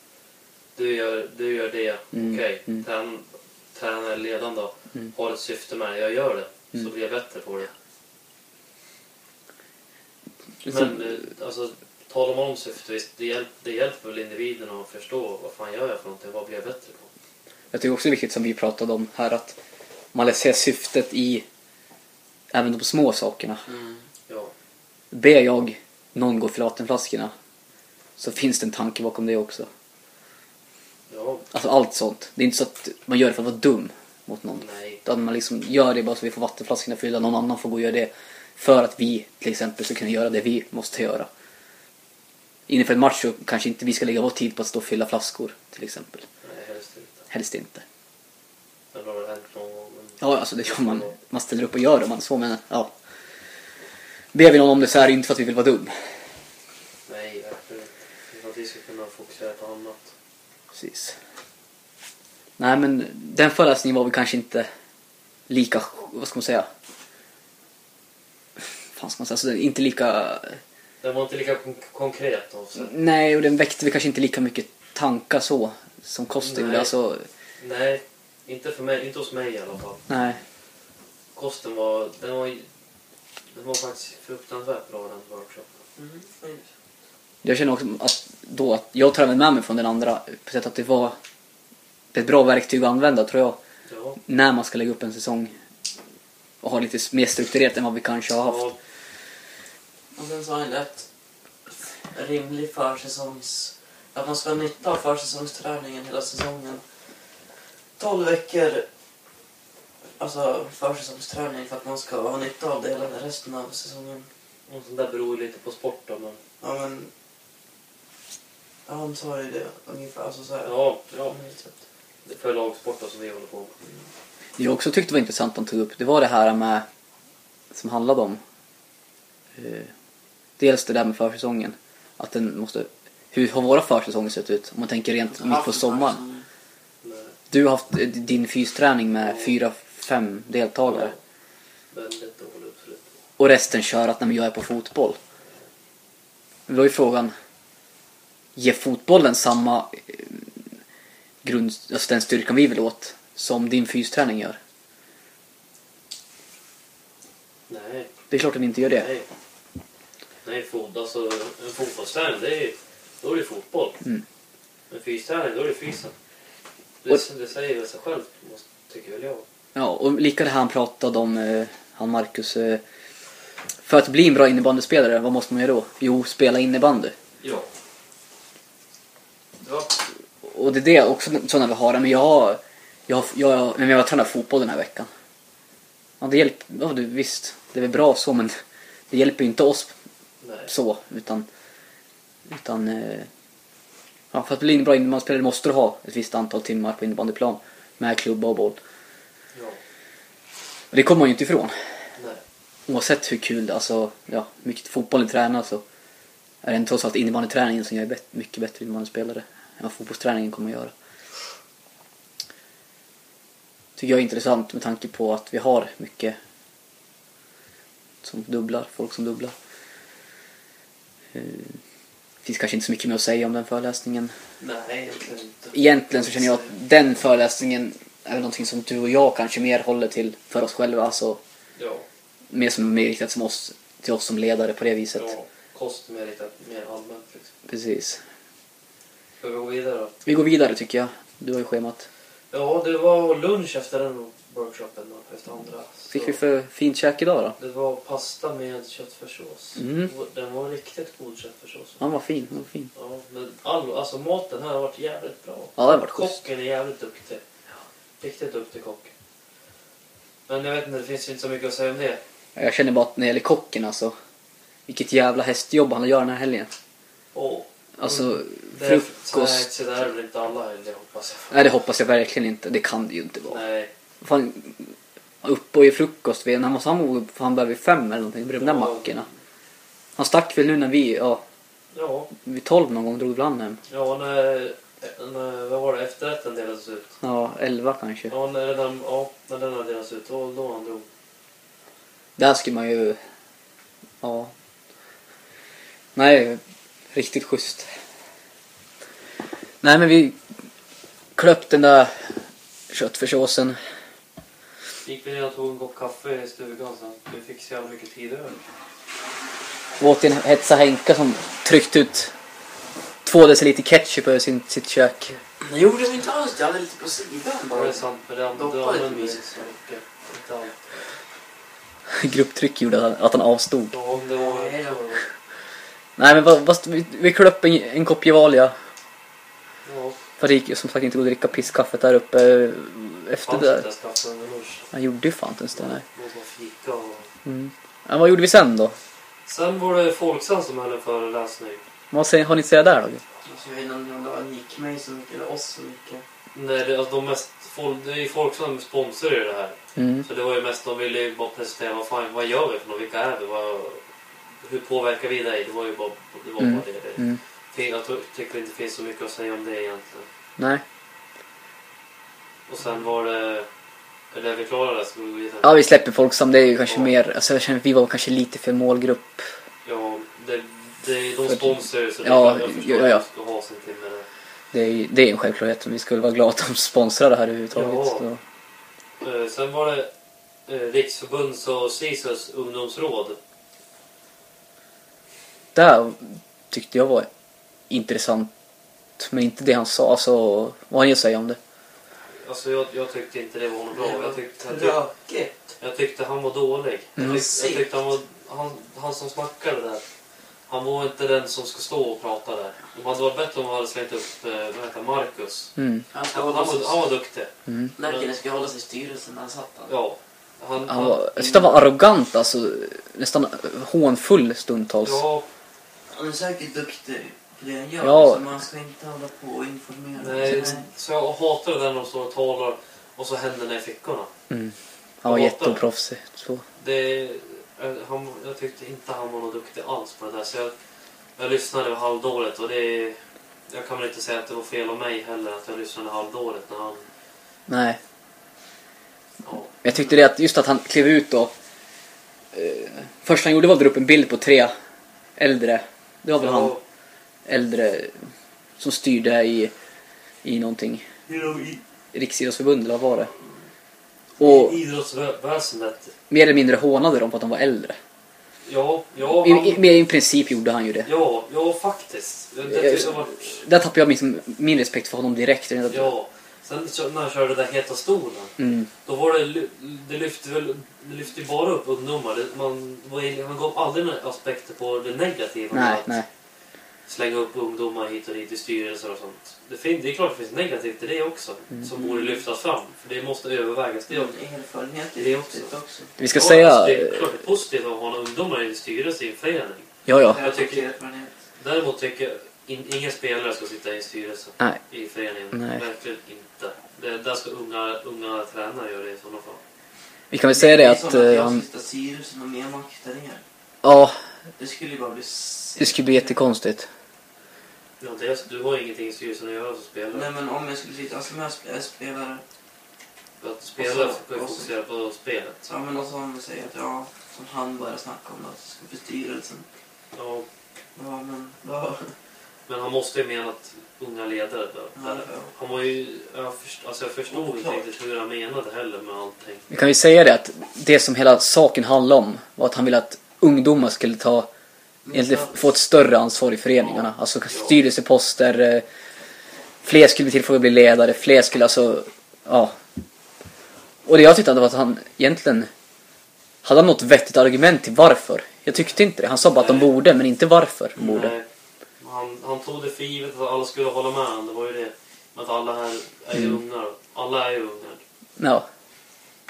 du gör, du gör det, Mm. okej. Mm. Trän, tränare, ledaren då, Mm. har ett syfte med det, jag gör det. Mm. Så blir jag bättre på det. Liksom- Men eh, alltså, talar man om syfte, visst, det, hjälp, det hjälper väl individen att förstå vad fan gör jag för någonting, vad blir jag bättre på? Jag tycker också det är viktigt som vi pratade om här att man lär se syftet i även de små sakerna. Mm. Ja, Ber jag någon gå fylla vattenflaskorna så finns det en tanke bakom det också. ja, Alltså allt sånt. Det är inte så att man gör det för att vara dum mot någon. nej. Utan man liksom gör det bara så vi får vattenflaskorna fyllda. Någon annan får gå och göra det. För att vi till exempel ska kunna göra det vi måste göra. Inför en match så kanske inte vi ska lägga vår tid på att stå och fylla flaskor till exempel. Nej, helst inte. Helst inte. Det har väl hänt någon gång. Ja, alltså det gör man. Man ställer upp och gör det man så men ja. Ber vi någon om det så är det inte för att vi vill vara dum. Nej, verkligen för att vi ska kunna fokusera på annat. Precis. Nej men den föreläsningen var väl kanske inte lika, vad ska man säga? Fan ska man säga? Alltså, den inte lika Den var inte lika kon- konkret då. Så. Nej, och den väckte väl kanske inte lika mycket tankar så som kosten gjorde. Nej. Alltså, Nej, inte, för mig, inte hos mig i alla fall. nej. Kosten var, den var, den var faktiskt fruktansvärt bra den workshopen. Mm. Jag känner också att då att jag tar med mig från den andra på sätt att det var ett bra verktyg att använda tror jag. Ja, När man ska lägga upp en säsong och ha lite mer strukturerat än vad vi kanske har haft. ja, Och sen så har han lätt rimlig försäsongs... Att man ska ha nytta av försäsongsträningen hela säsongen. 12 veckor alltså försäsongsträning för att man ska ha nytta av det hela resten av säsongen. och sånt där beror ju lite på sport då, men Ja men... Ja, han sa ju det ungefär. Alltså så här. ja, ja. Helt rätt. för lagsporten som vi håller på med. Det jag också tyckte var intressant han tog upp, det var det här med, som handlade om, eh, dels det där med försäsongen, att den måste, hur har våra försäsonger sett ut? Om man tänker rent mitt på sommaren. Du har haft eh, din fysträning med fyra, fem deltagare väldigt dålig uppslutning. och resten kör att när jag är på fotboll. Då är frågan, ger fotbollen samma eh, grund, alltså den styrkan vi vill åt som din fysträning gör? Nej, Det är klart att den inte gör det. nej. Nej, fot, alltså, en fotbollsträning, det är, då är det fotboll. Mm. En fysträning, då är det fysen. Det, det säger väl sig självt, tycker väl jag. Ja, och lika det här han pratade om, eh, han Marcus. Eh, för att bli en bra innebandyspelare, vad måste man göra då? Jo, spela innebandy. Ja. Ja, Och det är det också sådana vi har. Men jag jag, har- jag, men jag har tränat fotboll den här veckan. Ja, det hjälper, ja du, visst, det är väl bra så men det hjälper ju inte oss nej. så utan, utan eh, ja, för att bli en bra innebandyspelare måste du ha ett visst antal timmar på innebandyplan med klubba och boll. Och det kommer man ju inte ifrån. nej. Oavsett hur kul alltså, ja, mycket fotbollen tränar så är det trots allt innebandyträningen som gör bet- mycket bättre innebandyspelare än vad fotbollsträningen kommer att göra. Tycker jag är intressant med tanke på att vi har mycket som dubblar, folk som dubblar. Eh, Det finns kanske inte så mycket mer att säga om den föreläsningen. Nej, egentligen inte. Egentligen så känner jag att den föreläsningen är väl någonting som du och jag kanske mer håller till för oss själva. Alltså Ja, mer som mer riktat som oss, till oss som ledare på det viset. ja. Kost mer, lite, mer allmänt liksom. Precis. Ska vi gå vidare då? Vi går vidare tycker jag. Du har ju schemat. Ja, det var lunch efter den workshopen då, efter andra. Fick Så vi för fint käk idag då? Det var pasta med köttfärssås. Mm. Den var riktigt god köttfärssås. Han var fin, han var fin. Ja, men all, alltså maten här har varit jävligt bra. Ja, det har varit schysst. Kocken är jävligt duktig. Riktigt duktig kock. Men jag vet inte, det finns ju inte så mycket att säga om det. Jag känner bara att när det gäller kocken alltså. Vilket jävla hästjobb han gör den här helgen. Åh, Alltså det är, så, här, frukost. så där är väl inte alla helger hoppas jag. Nej det hoppas jag verkligen inte. Det kan det ju inte vara. Nej, Fan, uppe och i frukost vid, när man han han vid fem eller någonting. Bredvid de där Ja. mackorna. Han stack väl nu när vi, ja, ja, vid tolv någon gång drog han hem. ja när, när, vad var det, efterrätten delades ut? Ja, elva kanske. Ja, när den, ja, när den hade delats ut, då, då han drog. Där skulle man ju... Ja. Nej, riktigt schysst. Nej men vi klöpp den där köttfärssåsen. Gick vi ner och tog en kopp kaffe i stugan så vi fick så jävla mycket tid över. Åt en hetsa Henka som tryckte ut två deciliter ketchup över sin, sitt kök. Det gjorde vi inte alls. Jag hade lite på sidan Ja, det bara. är sant, men det, det Doppa lite använder vi inte mysigt. så mycket. Grupptryck gjorde att han avstod. Ja, om det var... Nej, men vad, vad, vi, vi klöpp en, en kopp Gevalia. Ja, För det gick som sagt inte att dricka pisskaffet där uppe eh, efter fanns det. inte ens kaffe under lunch. Jag gjorde ju fan inte ens det. Nej. Fika och... Mm. Ja, vad gjorde vi sen då? Sen var det Folksam som höll en föreläsning. Vad säger, har ni att säga där då? Alltså, jag vet inte om det gick mig så mycket eller oss så mycket. Nej, det, alltså de mest, folk, det är ju Folksam sponsrar ju det här. Mm. Så det var ju mest, de ville ju bara presentera vad fan, vad gör vi för något, vilka är vi, vad, hur påverkar vi dig? Det var ju bara det. Var Mm. bara det. det. Mm. Fin- Jag tror- tycker inte det finns så mycket att säga om det egentligen. Nej. Och sen var det... Eller är vi klara där så går vi vidare. Ja, vi släpper Folksam. Det är ju kanske Ja. mer... Alltså jag känner att vi var kanske lite för målgrupp. Ja, det, det, de sponsrar ju så det Ja, ja, ja. de ska ha sin timme där. Det är, det är en självklarhet. Vi skulle vara glada att de sponsrar det här överhuvudtaget. Ja. Så. Eh, sen var det eh, Riksförbunds och SISUs ungdomsråd. Där tyckte jag var intressant. Men inte det han sa. Alltså, vad har ni att säga om det? Alltså jag, jag tyckte inte det var något bra. Jag tyckte, jag tyckte, jag tyckte han var dålig. Mm. Jag, tyckte, jag tyckte han var... Han, han som snackade där. Han var inte den som ska stå och prata där. Det hade varit bättre om han hade slängt upp, eh, vad heter han, Marcus. Mm. Han ska Han, han, var, han var duktig. Mm. Den här killen ska hålla sig i styrelsen när han satt där. Ja. Han, Han var, jag tyckte han var arrogant alltså. Nästan hånfull stundtals. Ja, Han är säkert duktig det han gör. Ja. Så man ska inte hålla på och informera. Nej, Så, så jag hatar det när de står och talar och så händerna i fickorna. Mm. Han var jätteoproffsig. Så. Det, han, jag tyckte inte han var någon duktig alls på det där. Så jag, jag lyssnade halvdåligt och det... Jag kan väl inte säga att det var fel av mig heller att jag lyssnade halvdåligt när han... Nej. Ja, Jag tyckte det att just att han klev ut och... Eh, först han gjorde var att dra upp en bild på tre äldre. Det var väl han Ja, äldre som styrde i, i någonting. Riksidrottsförbundet eller vad var det? Och idrottsväsendet. mer eller mindre hånade dem på att de var äldre. Ja, ja, I, i, han, mer i princip gjorde han ju det. ja, ja faktiskt. Det, det, Jag- det var, Där tappade jag liksom min respekt för honom direkt. ja. Sen när han körde den där heta stolen. Mm. Då var det, det lyfte väl det lyfte bara upp ungdomar. Det, man, han gav aldrig några aspekter på det negativa. Nej, nej. Slänga upp ungdomar hit och dit i styrelser och sånt. Det, fin- det är klart det finns negativt i det också. Mm. Som borde lyftas fram. För det måste övervägas det också. Erfarenhet Det är också. Vi ska Ja, säga... alltså, det är klart det är positivt att ha ungdomar i styrelse i en förening. Ja, ja. Jag tycker-. Däremot tycker jag in, ingen spelare ska sitta i en styrelse Nej. i föreningen. Nej. Verkligen inte. Det, där ska unga, unga tränare göra det i sådana fall. Vi kan väl säga det är att... som att eh, jag han, ska sitta i styrelsen och mer makt där nere. ja, Det skulle ju bara bli... det skulle bli jättekonstigt. Ja, det är, du har ingenting i styrelsen att göra som spelare. Nej men om jag skulle sitta som jag sp- spelare. För att spelare ska ju fokusera på spelet. Ja, men och så om vi säger att ja, som han börjar snacka om att det ska bli styrelsen. Ja, Ja men, ja. men han måste ju mena att unga ledare bör. Ja, Han var ju... Jag, först, alltså jag förstod inte Oklart. riktigt hur han menade heller med allting. Vi kan ju säga det att det som hela saken handlade om var att han ville att ungdomar skulle ta egentligen få ett större ansvar i föreningarna. Alltså styrelseposter, eh, fler skulle bli tillfrågade att bli ledare, fler skulle alltså, ja. Och det jag tyckte var att han egentligen hade han något vettigt argument till varför. Jag tyckte inte det. Han sa bara att de Nej. borde, men inte varför de borde. Nej. Han, han tog det för givet att alla skulle hålla med honom. Det var ju det. Att alla här är ju Mm. ungar. Alla är ju ungar. Ja,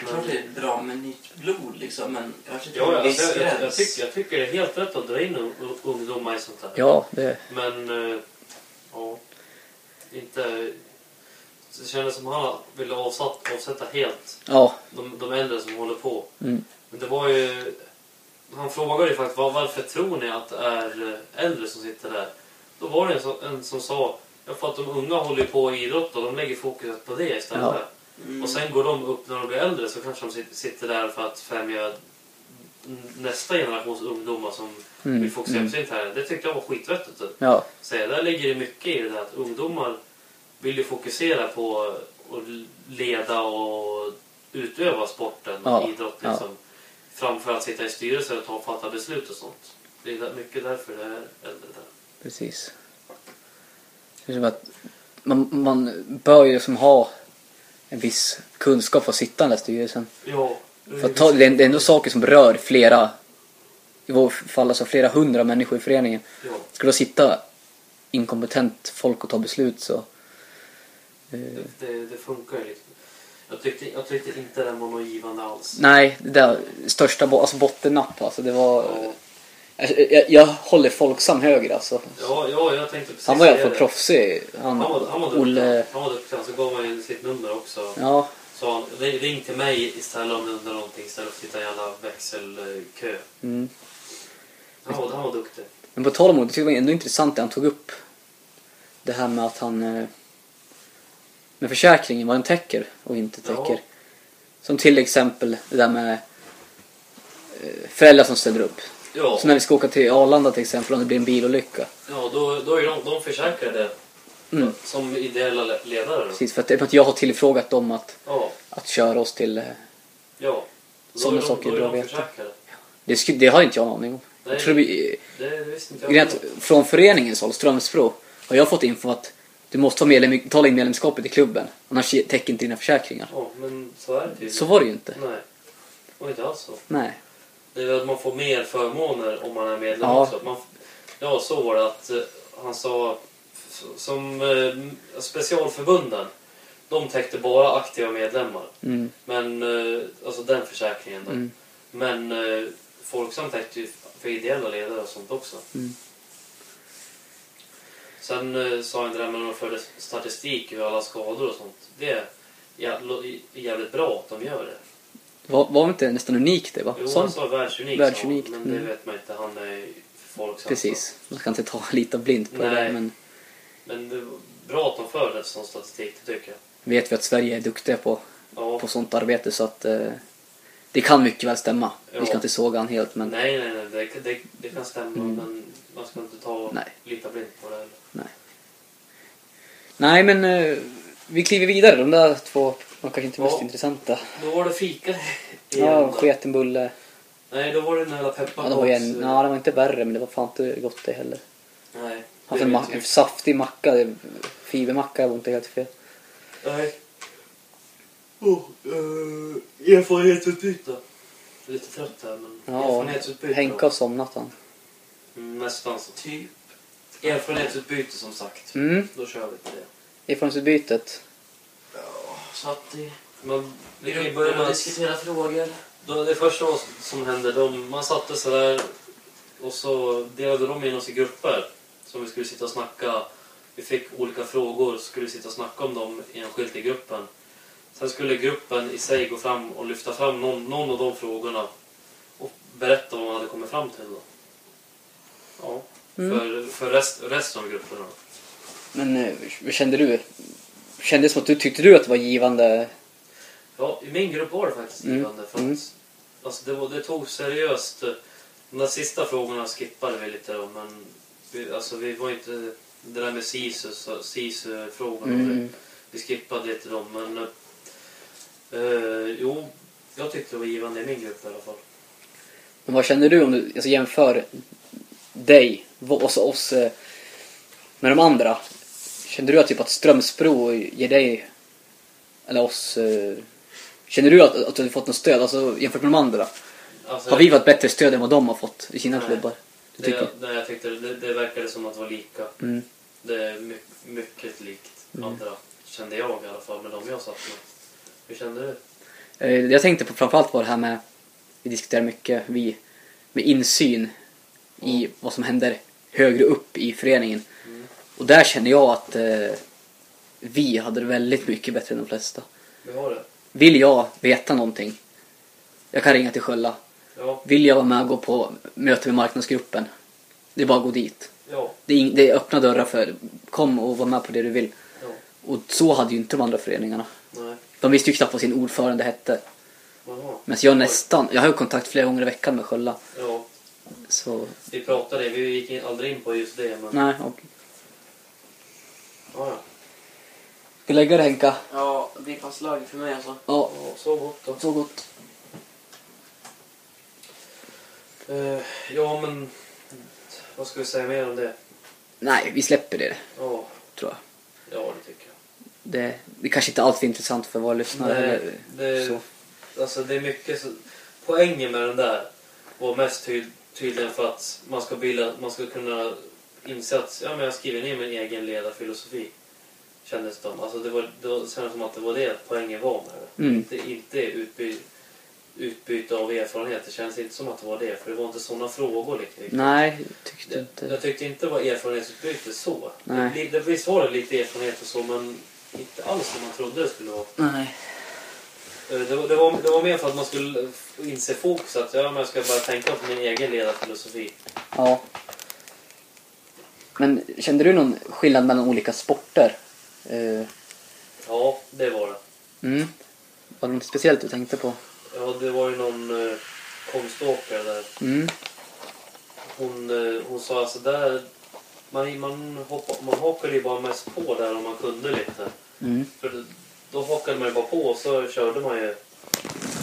Klart det är bra med nytt blod liksom, men kanske till Ja, en viss alltså, jag, jag, jag, tycker, jag tycker det är helt rätt att dra in un- un- ungdomar i sånt här. ja, det, Men, eh, ja. Inte... Det kändes som han ville avsatt, avsätta helt ja, de, de äldre som håller på. mm, Men det var ju... Han frågade ju faktiskt var, varför tror ni att det är eh, äldre som sitter där? Då var det en, som- en som sa ja, för att de unga håller på och idrott och de lägger fokus på det istället. Ja. Mm. Och sen går de upp när de blir äldre så kanske de sit- sitter där för att främja nästa generations ungdomar som mm, vill fokusera mm, på sin karriär. Det tyckte jag var skitvettigt. Typ. ja, Så där ligger det mycket i det där att ungdomar vill ju fokusera på att leda och utöva sporten och Ja, idrott ja. liksom. Framför att sitta i styrelser och ta och fatta beslut och sånt. Det är mycket därför det är äldre där. precis. Det är som att man, man bör ju som ha en viss kunskap för att sitta i den där styrelsen. Ja. För att ta, det är det är ändå saker som berör flera, i vårt fall alltså flera hundra människor i föreningen. ja. Ska då sitta inkompetent folk och ta beslut så... eh, Det, det, det funkar ju liksom. Jag tyckte, jag tyckte inte den var något givande alls. nej, det där största bo, alltså bottennapp alltså det var... Ja, Jag, jag, jag håller Folksam höger alltså. ja, ja, jag tänkte precis Han var i alla fall proffsig. Han, Han var, han var duktig. Han var duktig. Han så gav ju sitt nummer också. Ja, Så han, ring till mig istället om du undrar någonting istället för att sitta i jävla växelkö. mm. Han var, han var duktig. Men på tal om det, tyckte jag var ändå intressant det han tog upp. Det här med att han... eh, Med försäkringen, vad den täcker och inte Ja. täcker. Som till exempel det där med eh, föräldrar som ställer upp. Ja, Så när vi ska åka till Arlanda till exempel om det blir en bilolycka. ja då, då är de, de försäkrade Mm. som ideella le- ledare. Då. Precis, för att, för att jag har tillfrågat dem att, Ja, att köra oss till... eh, ja. Då Sådana är de, saker är då är bra de att veta. försäkrade. Det, sky, det har inte jag en aning om. Nej, Jag tror vi, det, det visste inte jag. är från föreningens håll, Strömsbro, har jag fått info att du måste vara medlem, betala in medlemskapet i klubben. Annars täcker inte dina försäkringar. Ja, men så är det tydligen. Så var det ju inte. Nej, och inte alls så. Nej. Det är väl att man får mer förmåner om man är medlem Ja. också. Man, ja, så var det att eh, han sa som eh, specialförbunden, de täckte bara aktiva medlemmar. Mm. Men, eh, alltså den försäkringen då. Mm. Men eh, Folksam täckte ju för ideella ledare och sånt också. Sen eh, sa han det där med att de förde statistik över alla skador och sånt. Det är jä- jävligt bra att de gör det. Var, var inte nästan unikt det va? Jo, Sån- han sa världsunikt, sa han, Världsunikt, men mm. det vet man inte. Han är folk Precis. Man ska inte ta lita blint på det Nej. där men Men det är bra att de för det sån statistik, det tycker jag. vet vi att Sverige är duktiga på, Ja. på sånt arbete så att eh, det kan mycket väl stämma. Vi ska Ja. inte såga han helt men Nej, nej, nej. Det, det, det kan stämma, Mm. men man ska inte ta Nej. lita blint på det heller. Nej men eh, vi kliver vidare. De där två var kanske inte mest Ja. intressanta. Då var det fika igen. Ja, sket en bulle. Nej, då var det den Ja, pepparkaks... det var en, ja, det var inte värre men det var fan inte gott det heller. Nej. Det en, ma- en saftig macka, det- fibermacka var inte helt fel. Nej. Oh, uh, erfarenhetsutbyte. Lite trött här, men Ja, erfarenhetsutbyte. Henke har somnat han. Mm, Nästan så. Typ. Erfarenhetsutbyte som sagt. Mm, Då kör vi på det. erfarenhetsutbytet. Så att det... Men vi kan ju Vi börja med att diskutera frågor. Då, det första som hände, de, man satte sig där och så delade de in oss i grupper som vi skulle sitta och snacka. Vi fick olika frågor så skulle vi sitta och snacka om dem enskilt i gruppen. Sen skulle gruppen i sig gå fram och lyfta fram någon, någon av de frågorna och berätta vad man hade kommit fram till. Då. Ja, Mm. för, för rest, resten av grupperna. Men eh, vad kände du? Kändes som att du tyckte du att det var givande? Ja, i min grupp var det faktiskt Mm. givande. För att, Mm. alltså, det, var, det tog seriöst. De där sista frågorna skippade vi lite då, men vi, alltså, vi var inte... Det där med SISU-frågorna, Mm. vi, vi skippade lite dem. Men eh, jo, jag tyckte det var givande i min grupp i alla fall. Men vad kände du om du alltså, jämför dig och oss, oss eh, med de andra? Kände du att, typ, att Strömsbro ger dig, eller oss, eh, känner du att, att du har fått något stöd alltså, jämfört med de andra? Alltså, Har vi fått bättre stöd än vad de har fått i sina Nej. klubbar? Du det, tycker? nej, jag tyckte det, det verkade som att det var lika. Mm. Det är my, mycket likt Mm. andra, kände jag i alla fall, med de jag satt med. Hur kände du? Eh, Jag tänkte på framförallt var det här med, vi diskuterar mycket, vi, med insyn i vad som händer högre upp i föreningen. Och där känner jag att eh, vi hade det väldigt mycket bättre än de flesta. Vi har det. Vill jag veta någonting, jag kan ringa till Skölla. Ja, Vill jag vara med och gå på möte med marknadsgruppen, det är bara att gå dit. ja, Det är, det är öppna dörrar för, kom och var med på det du vill. ja. Och så hade ju inte de andra föreningarna. Nej. De visste ju knappt vad sin ordförande hette. Men jag nästan, jag har ju kontakt flera gånger i veckan med Skölla. Ja, Så, vi pratade, vi gick aldrig in på just det, men... nej, och Ja, ja. Ska vi lägga det Henka? Ja, det blir passlag för mig alltså. Ja, Ja, så gott då. så gott. Eh, ja, men... Vad ska vi säga mer om det? Nej, vi släpper det, Ja, tror jag. ja det tycker jag. Det, det kanske inte alltid är intressant för våra lyssnare. Nej, eller det, så. alltså, det är mycket... Så, poängen med den där var mest ty, tydligen för att man ska, bilda, man ska kunna inse att ja, men jag skriver ner min egen ledarfilosofi. Kändes det som. Alltså, det, var, det var, kändes som att det var det poängen var med det. Mm. Inte, inte utby, utbyte av erfarenhet. Det känns inte som att det var det. För det var inte sådana frågor riktigt. Nej, tyckte inte. jag tyckte inte det var erfarenhetsutbyte så. Nej. Det, det, visst var det lite erfarenhet och så men inte alls som man trodde det skulle vara. Nej. Eh, Det var, det var, det var mer för att man skulle inse fokus att ja, jag ska bara tänka på min egen ledarfilosofi. Ja. Men kände du någon skillnad mellan olika sporter? Eh, Ja, det var det. mm. Var det något speciellt du tänkte på? Ja, det var ju någon eh, konståkare där. Mm. Hon, eh, hon sa alltså där... Man, man, hoppa, man hakade ju bara mest på där om man kunde lite. Mm. För då hakade man ju bara på och så körde man ju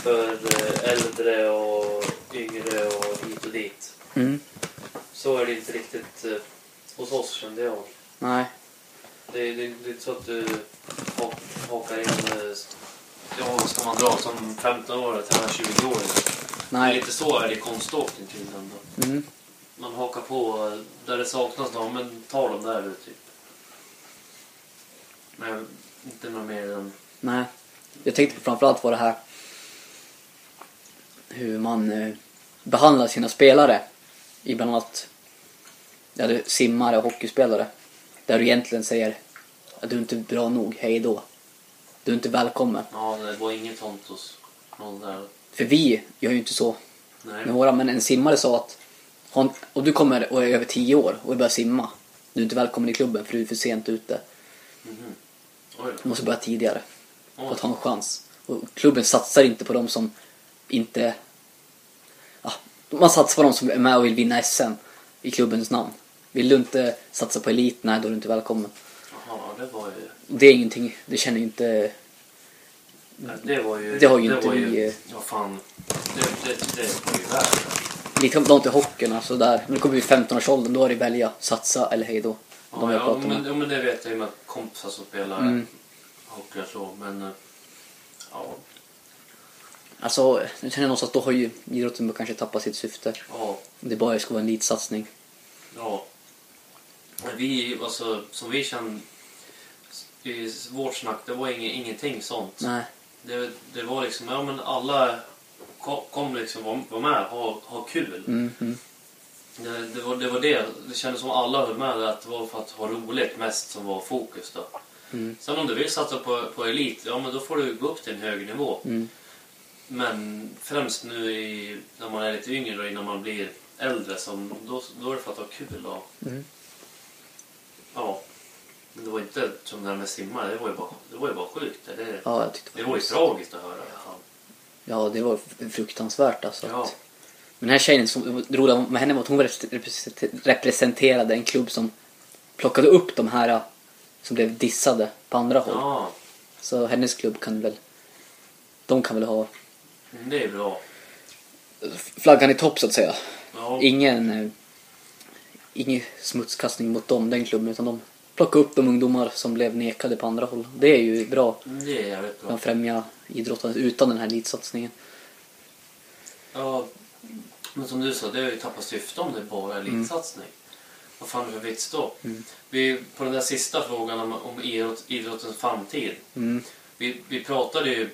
för eh, äldre och yngre och hit och dit. Mm. Så är det inte riktigt eh, hos oss kände jag. Nej. Det, är- det, det är inte så att du ha- hakar in... eh, Ja, ska man dra? Som 15-åring till 20-åring. Nej. Lite så är det i konståkning tydligen. Mm. Man hakar på eh, där det saknas då, men ta dem där du typ. Men inte något mer än... Nej. Jag tänkte framförallt på det här hur man eh, behandlar sina spelare i bland annat ja, det är simmare och hockeyspelare. Där du egentligen säger att du inte är bra nog, hej då. Du är inte välkommen. Ja, det var inget sånt hos någon där. För vi gör ju inte så Nej. med våra, men en simmare sa att har- och du kommer och är över 10 år och börjar simma. Du är inte välkommen i klubben för du är för sent ute. Oj Du måste börja tidigare för Oj. att ha en chans. Och klubben satsar inte på de som inte... Ja, man satsar på de som är med och vill vinna SM i klubbens namn. Vill du inte satsa på elit, nej då är du inte välkommen. Jaha, det var ju... Det är ingenting, det känner ju inte... Det var ju... Det har ju inte var vi, eh, Ja, fan. Det, det, det var ju värre. Likadant i hockeyn, alltså där. När du kommer i 15-årsåldern då är det välja, satsa eller hej då. De Ja, jag ja, men, ja, men det vet jag ju med kompisar som spelar Mm. hockey och så. Men... eh, Ja, Alltså, jag känner någonstans att då har ju idrotten kanske tappat sitt syfte. ja, Det bara ska vara en elitsatsning. ja. Vi, alltså, som vi kände i vårt snack, det var ing, ingenting sånt. Nej. Det, det var liksom, ja men alla kom, kom liksom vara var med, ha, ha kul. Mm, mm. Det, det, var, det var det. Det kändes som alla höll med att det var för att ha roligt mest som var fokus då. Mm. Sen om du vill satsa på, på elit, ja men då får du gå upp till en hög nivå. Mm. Men främst nu i, när man är lite yngre och innan man blir äldre, som, då, då är det för att ha kul. Och, Mm. Ja. Men det var inte som det här med simma, det var ju bara, det var ju bara sjukt. Det, Ja, jag tyckte det var ju tragiskt att höra. Fan. Ja, det var fruktansvärt alltså. Ja. Att... Men den här tjejen, som, roliga med henne var att hon represent- representerade en klubb som plockade upp de här äh, som blev dissade på andra håll. Ja, Så hennes klubb kan väl, de kan väl ha men det är bra. flaggan i topp så att säga. Ja, Ingen, eh, ingen smutskastning mot dem, den klubben, utan de plockade upp de ungdomar som blev nekade på andra håll. Det är ju bra. det är jävligt bra. Kan främja idrotten utan den här elitsatsningen. Ja, men som du sa, det har ju tappat syfte om det bara är elitsatsning. Vad fan är det för vits då? Vi, på den där sista frågan om, om idrott, idrottens framtid. Mm. Vi, vi pratade ju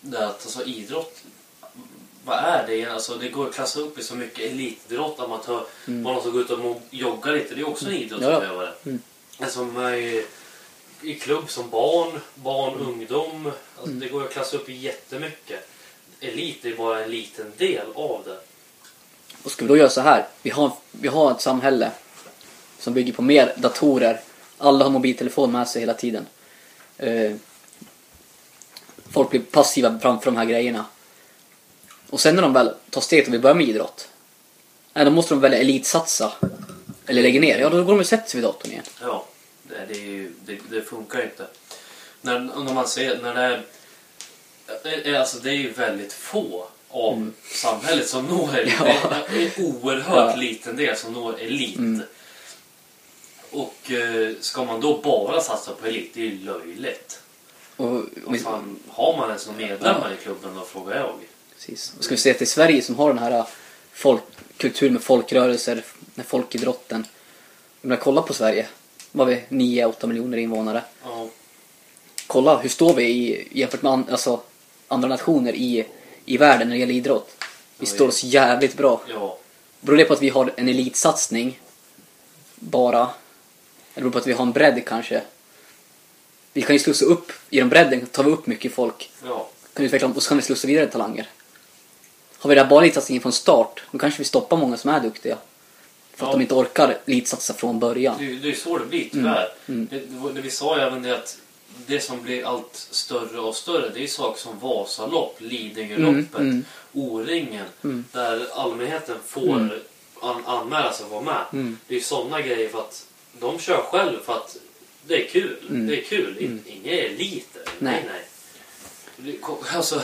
där att alltså, idrott, vad är det? Alltså, det går att klassa upp i så mycket elitidrott, amatör. Bara någon som går ut och joggar lite, det är också en idrottsutövare. Mm. En som är i, i klubb som barn, barn, ungdom. Alltså, Det går att klassa upp i jättemycket. Elit är bara en liten del av det. Och ska vi då göra så här. Vi har, vi har ett samhälle som bygger på mer datorer. Alla har mobiltelefon med sig hela tiden. Eh, folk blir passiva framför de här grejerna. Och sen när de väl tar steget och vill börja med idrott. Nej, då måste de välja elitsatsa. Eller lägga ner. Ja, då går de och sätter sig vid datorn igen. Ja, det, är ju, det, det funkar inte. När, när man ser, när det är, är, alltså det är ju väldigt få av samhället som når elit. Mm. Ja. Det är en oerhört Ja. Mm. liten del som når elit. Och eh, ska man då bara satsa på elit, det är ju löjligt. Och, Vad fan, har man ens några medlemmar i klubben då, frågar jag. Precis. Och ska vi säga att det är Sverige som har den här folk, kultur med folkrörelser, med folkidrotten. Jag menar, kolla på Sverige. Vad har vi 9-8 miljoner invånare. Ja, kolla hur står vi i, jämfört med an, alltså, andra nationer i, i världen när det gäller idrott. Vi Ja, står oss jävligt bra. ja, Beror det på att vi har en elitsatsning bara? Eller beror det på att vi har en bredd kanske? Vi kan ju slussa upp, genom bredden tar vi upp mycket folk. ja. Kan utveckla dem och så kan vi slussa vidare talanger. Har vi det här bara elitsatsningen från start, då kanske vi stoppar många som är duktiga. För att Ja. de inte orkar elitsatsa från början. Det, är- det är så det blir tyvärr. Mm. Det, det, vi sa ju även det att det som blir allt större och större det är ju saker som Vasalopp, Lidingöloppet, Mm, mm. O-ringen. Mm. Där allmänheten får Mm. an, anmäla sig och vara med. Mm. Det är ju sådana grejer för att de kör själv för att det är kul. Mm. Det är kul. Mm. Inga eliter. Nej. Nej, nej. Alltså,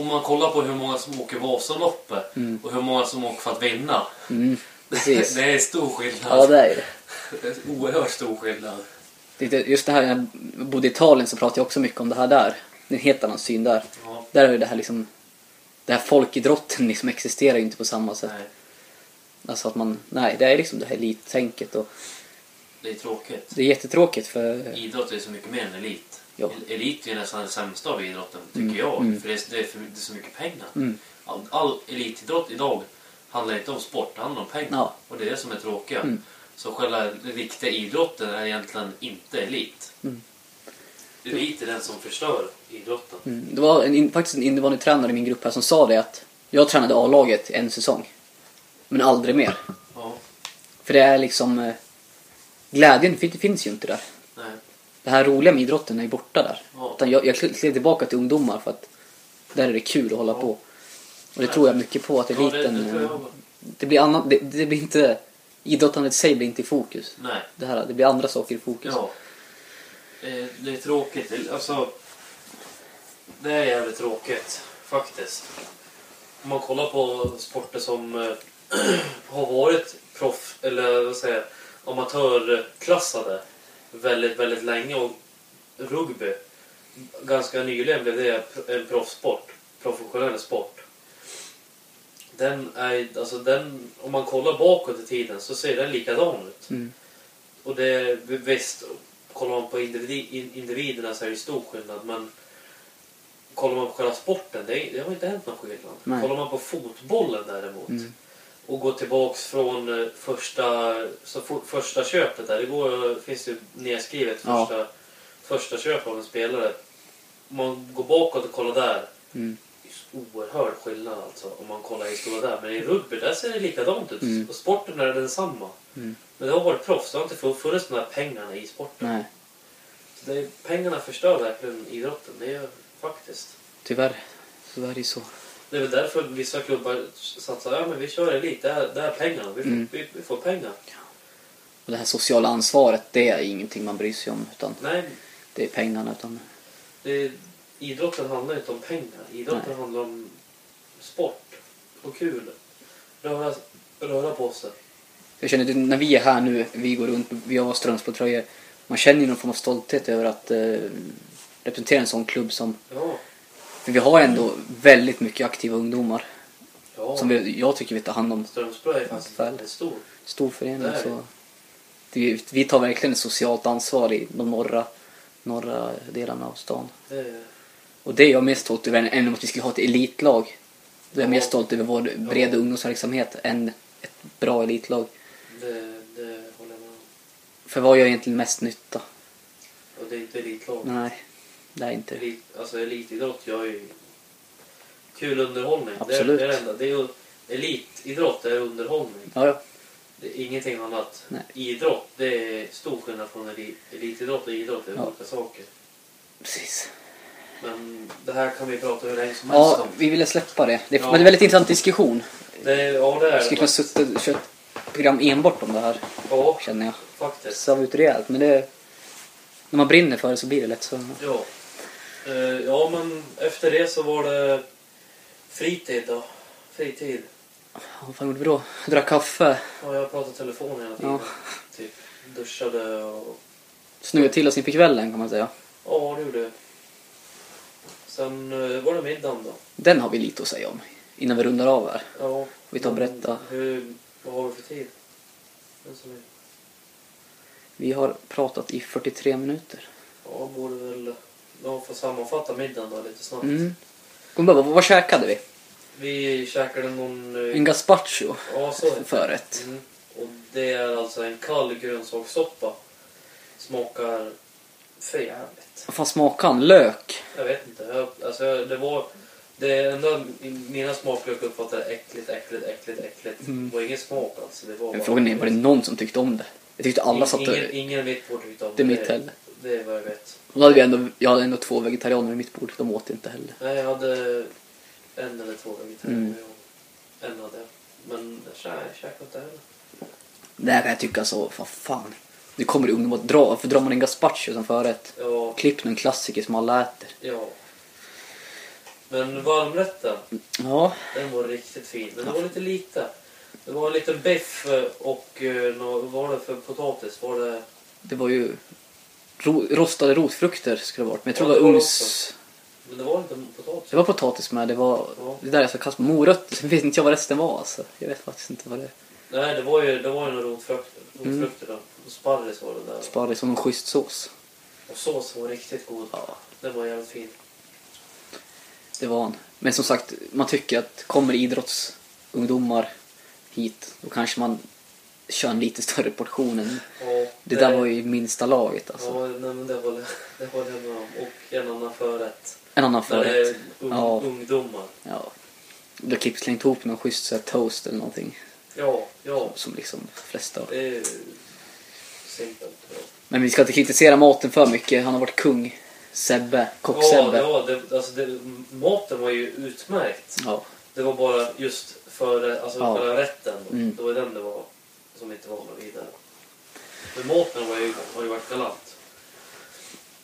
om man kollar på hur många som åker Vasaloppet Mm. och hur många som åker för att vinna. Mm, precis. Det är stor skillnad. Ja, det är det. Det är oerhört stor skillnad. Det Just det här, jag bodde i Italien så pratade jag också mycket om det här där. Det är en helt annan syn där. Ja, Där är det här liksom, det här folkidrotten liksom existerar ju inte på samma sätt. nej, Alltså att man, nej det är liksom det här elittänket och det är tråkigt. det är jättetråkigt för, Idrott är så mycket mer än elit. Ja. El- Elit är nästan det sämsta av idrotten, tycker Mm, jag. mm. För det är, det, är för, det är så mycket pengar. mm, All, all elitidrott idag handlar inte om sport, det handlar om pengar. Ja. Och det är det som är tråkiga. Mm. Så själva riktiga idrotten är egentligen inte elit. Mm. Elit är den som förstör idrotten. Mm. Det var en, faktiskt en innebandytränare i min grupp här som sa det att jag tränade A-laget en säsong. Men aldrig mer. Ja, För det är liksom... eh, Glädjen fin- finns ju inte där. nej. Det här roliga med idrotten är borta där. Ja. Utan jag, jag klev tillbaka till ungdomar för att där är det kul att hålla Ja. på. Och det tror jag mycket på att Ja, det, eliten... det eh, det blir annat, det, det blir inte... Idrottandet i sig blir inte i fokus. Nej. Det, här, det blir andra saker i fokus. Ja. Eh, Det är tråkigt. Alltså, det är jävligt tråkigt faktiskt. Om man kollar på sporter som eh, har varit proff eller vad säger jag, amatörklassade väldigt, väldigt länge och rugby ganska nyligen blev det en proffssport, professionell sport. Den är, alltså den, om man kollar bakåt i tiden så ser den likadan ut. Mm. Och det är visst, kollar man på individ, in- individerna så är det stor skillnad men kollar man på själva sporten, det, det har inte hänt någon skillnad. Nej. Kollar man på fotbollen däremot Mm. Och går tillbaks från eh, första, så for, första köpet där, det går, finns ju nedskrivet Ja. första, första köp av en spelare. Om man går bakåt och kollar där, Mm. oerhörd skillnad alltså om man kollar historia där. Men i rugby där ser det likadant ut. Mm. Och sporten är densamma. Mm. Men det har varit proffs. Det har inte funnits de här pengarna i sporten. Nej, Så det pengarna förstör verkligen idrotten. Det är faktiskt. tyvärr. Så är det så. Det är väl därför vissa klubbar satsar. Ja men vi kör elit. Det är, det är pengarna. Vi får, Mm. vi, vi får pengar. Och det här sociala ansvaret, det är ingenting man bryr sig om. Utan Nej, det är pengarna. Utan, det är, idrotten handlar inte om pengar. Idrotten Nej. handlar om sport och kul. Röra, röra på sig. jag känner att när vi är här nu, vi går runt, vi har Strömsbro-tröjor. Man känner ju någon form av stolthet över att eh, representera en sån klubb som... Ja. För vi har ändå väldigt mycket aktiva ungdomar. ja. Som vi, jag tycker vi tar hand om. Strömsbro är faktiskt Väl. väldigt stor. Stor förening. Så det, vi tar verkligen ett socialt ansvar i de norra, norra delarna av stan. Det är, Och det är jag mest stolt över än om att vi skulle ha ett elitlag. Då är jag Ja. mer stolt över vår breda ungdomsverksamhet än ett bra elitlag. det, det håller jag med om. För vad gör egentligen mest nytta? Och det är inte elitlag. Nej, är inte. Elit, alltså elitidrott gör ju kul underhållning. Absolut. Det är det enda. Det är ju, elitidrott är underhållning. Ja, ja. Det är ingenting annat. Nej. Idrott, det är stor skillnad från elit, elitidrott och idrott. Det är Ja. olika saker. Precis. Men det här kan vi prata hur länge som helst Ja, om. vi ville släppa det. Det är, Ja. men det är väldigt intressant diskussion. Det är, ja, det är Vi skulle kunna suttit och kört ett program enbart om det här, Ja, känner jag. faktiskt. Pressa ut rejält, men det... När man brinner för det så blir det lätt så. Ja. Eh, ja, men efter det så var det fritid då. Fritid. Vad fan gjorde vi då? Drack kaffe, Ja, jag pratade telefon hela tiden. Ja. Typ duschade och... snurrade till oss inför kvällen kan man säga. Ja, det gjorde jag. Sen eh, var det middagen då. Den har vi lite att säga om innan vi rundar av här. Ja. Vi tar och berätta. Hur, vad har vi för tid? Vi har pratat i 43 minuter. Ja, borde väl... Ja, får sammanfatta middagen då lite snabbt. Mm. Kom bara, vad, vad käkade vi? Vi käkade någon... eh, En gazpacho Ja, så heter det. förrätt. Mm. Och det är alltså en kall grönsakssoppa. Smakar för jävligt. Vad fan smakade han? Lök? Jag vet inte. Jag, alltså, jag- det var... Det enda i mina smaklök uppfattade äckligt, äckligt, äckligt, äckligt. Mm. Det var ingen smak alltså. Det var bara- frågan är, var det någon som tyckte om det? Jag tyckte alla satt och... ingen, ingen i mitt bord tyckte om Det är mitt heller. Det är vad jag vet. Då hade vi ändå, jag hade ändå två vegetarianer vid mitt bord. De åt inte heller. Nej, jag hade en eller två vegetarianer. Mm. En hade jag. Men jag käkade inte heller. Det här kan jag tycka så, vad fan. Nu kommer det ungdomar att dra. Varför drar man en gazpacho som förrätt? Ja, Klipp en klassiker som alla äter. ja. Men varmrätten, Ja, den var riktigt fin. Men det var lite lite. Det var en liten biff och eh, vad var det för potatis? Var det... det var ju ro, rostade rotfrukter skulle det varit. Men jag tror Ja, det var ugns... Men det var inte potatis. Det var potatis med. Det var Ja. det där jag ska kasta morötter. Sen vet inte jag vad resten var alltså. Jag vet faktiskt inte vad det. Nej, det var ju, det var ju några rotfrukter. Mm. Rotfrukter. Och sparris var det där. Sparris som någon schysst sås. Och såsen var riktigt god. Ja. Den var jävligt fin. Det var han. Men som sagt, man tycker att kommer idrottsungdomar hit, då kanske man köra en lite större portion än... Ja, Det där var ju minsta laget alltså. Ja, nej, men det håller, det håller jag med om. Och en annan förrätt. En annan När det förrätt. är ung, Ja. ungdomar. Ja. Du har slängt ihop någon schysst så här, toast eller någonting. Ja, ja. Som liksom de flesta har. Det är simpelt. Ja. Men vi ska inte kritisera maten för mycket. Han har varit kung. Sebbe. Ja, Kock-Sebbe. ja det, alltså det, maten var ju utmärkt. Ja. Det var bara just före, alltså Ja. själva rätten. Då. Mm. det var den det var som inte var något vidare. Men maten var ju, har ju varit galant.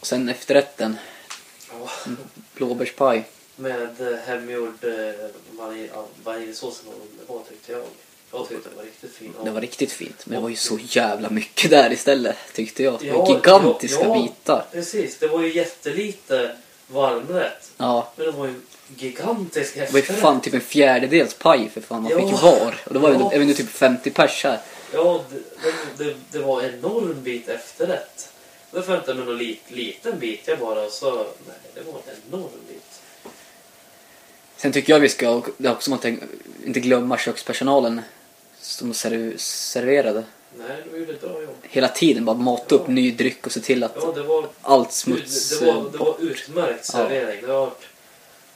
Och sen efterrätten. Ja. Blåbärspaj. Med eh, hemgjord eh, vanilj- ja, vaniljsåsen och det var tyckte jag. Jag tyckte det var riktigt fint. Det var riktigt fint. Men det var ju så jävla mycket där istället. Tyckte jag. Det var Ja, gigantiska ja, ja. bitar. Precis, det var ju jättelite varmrätt. Ja. Men det var ju gigantisk Det var ju efterrätt. fan typ en fjärdedels paj för fan man Ja. fick var. Och det var ju Ja. även typ 50 pers här. Ja, det, det, det, var en enorm bit efterrätt. Det var inte med någon lit, liten bit jag bara så... Nej, det var en enorm bit. Sen tycker jag vi ska, det är också man tänk, inte glömma kökspersonalen som serv, serverade. Nej, de gjorde ett bra jobb. Hela tiden bara mata upp ny dryck och se till att Ja, det var, allt smuts... det, det var, det var utmärkt servering. Det, har varit,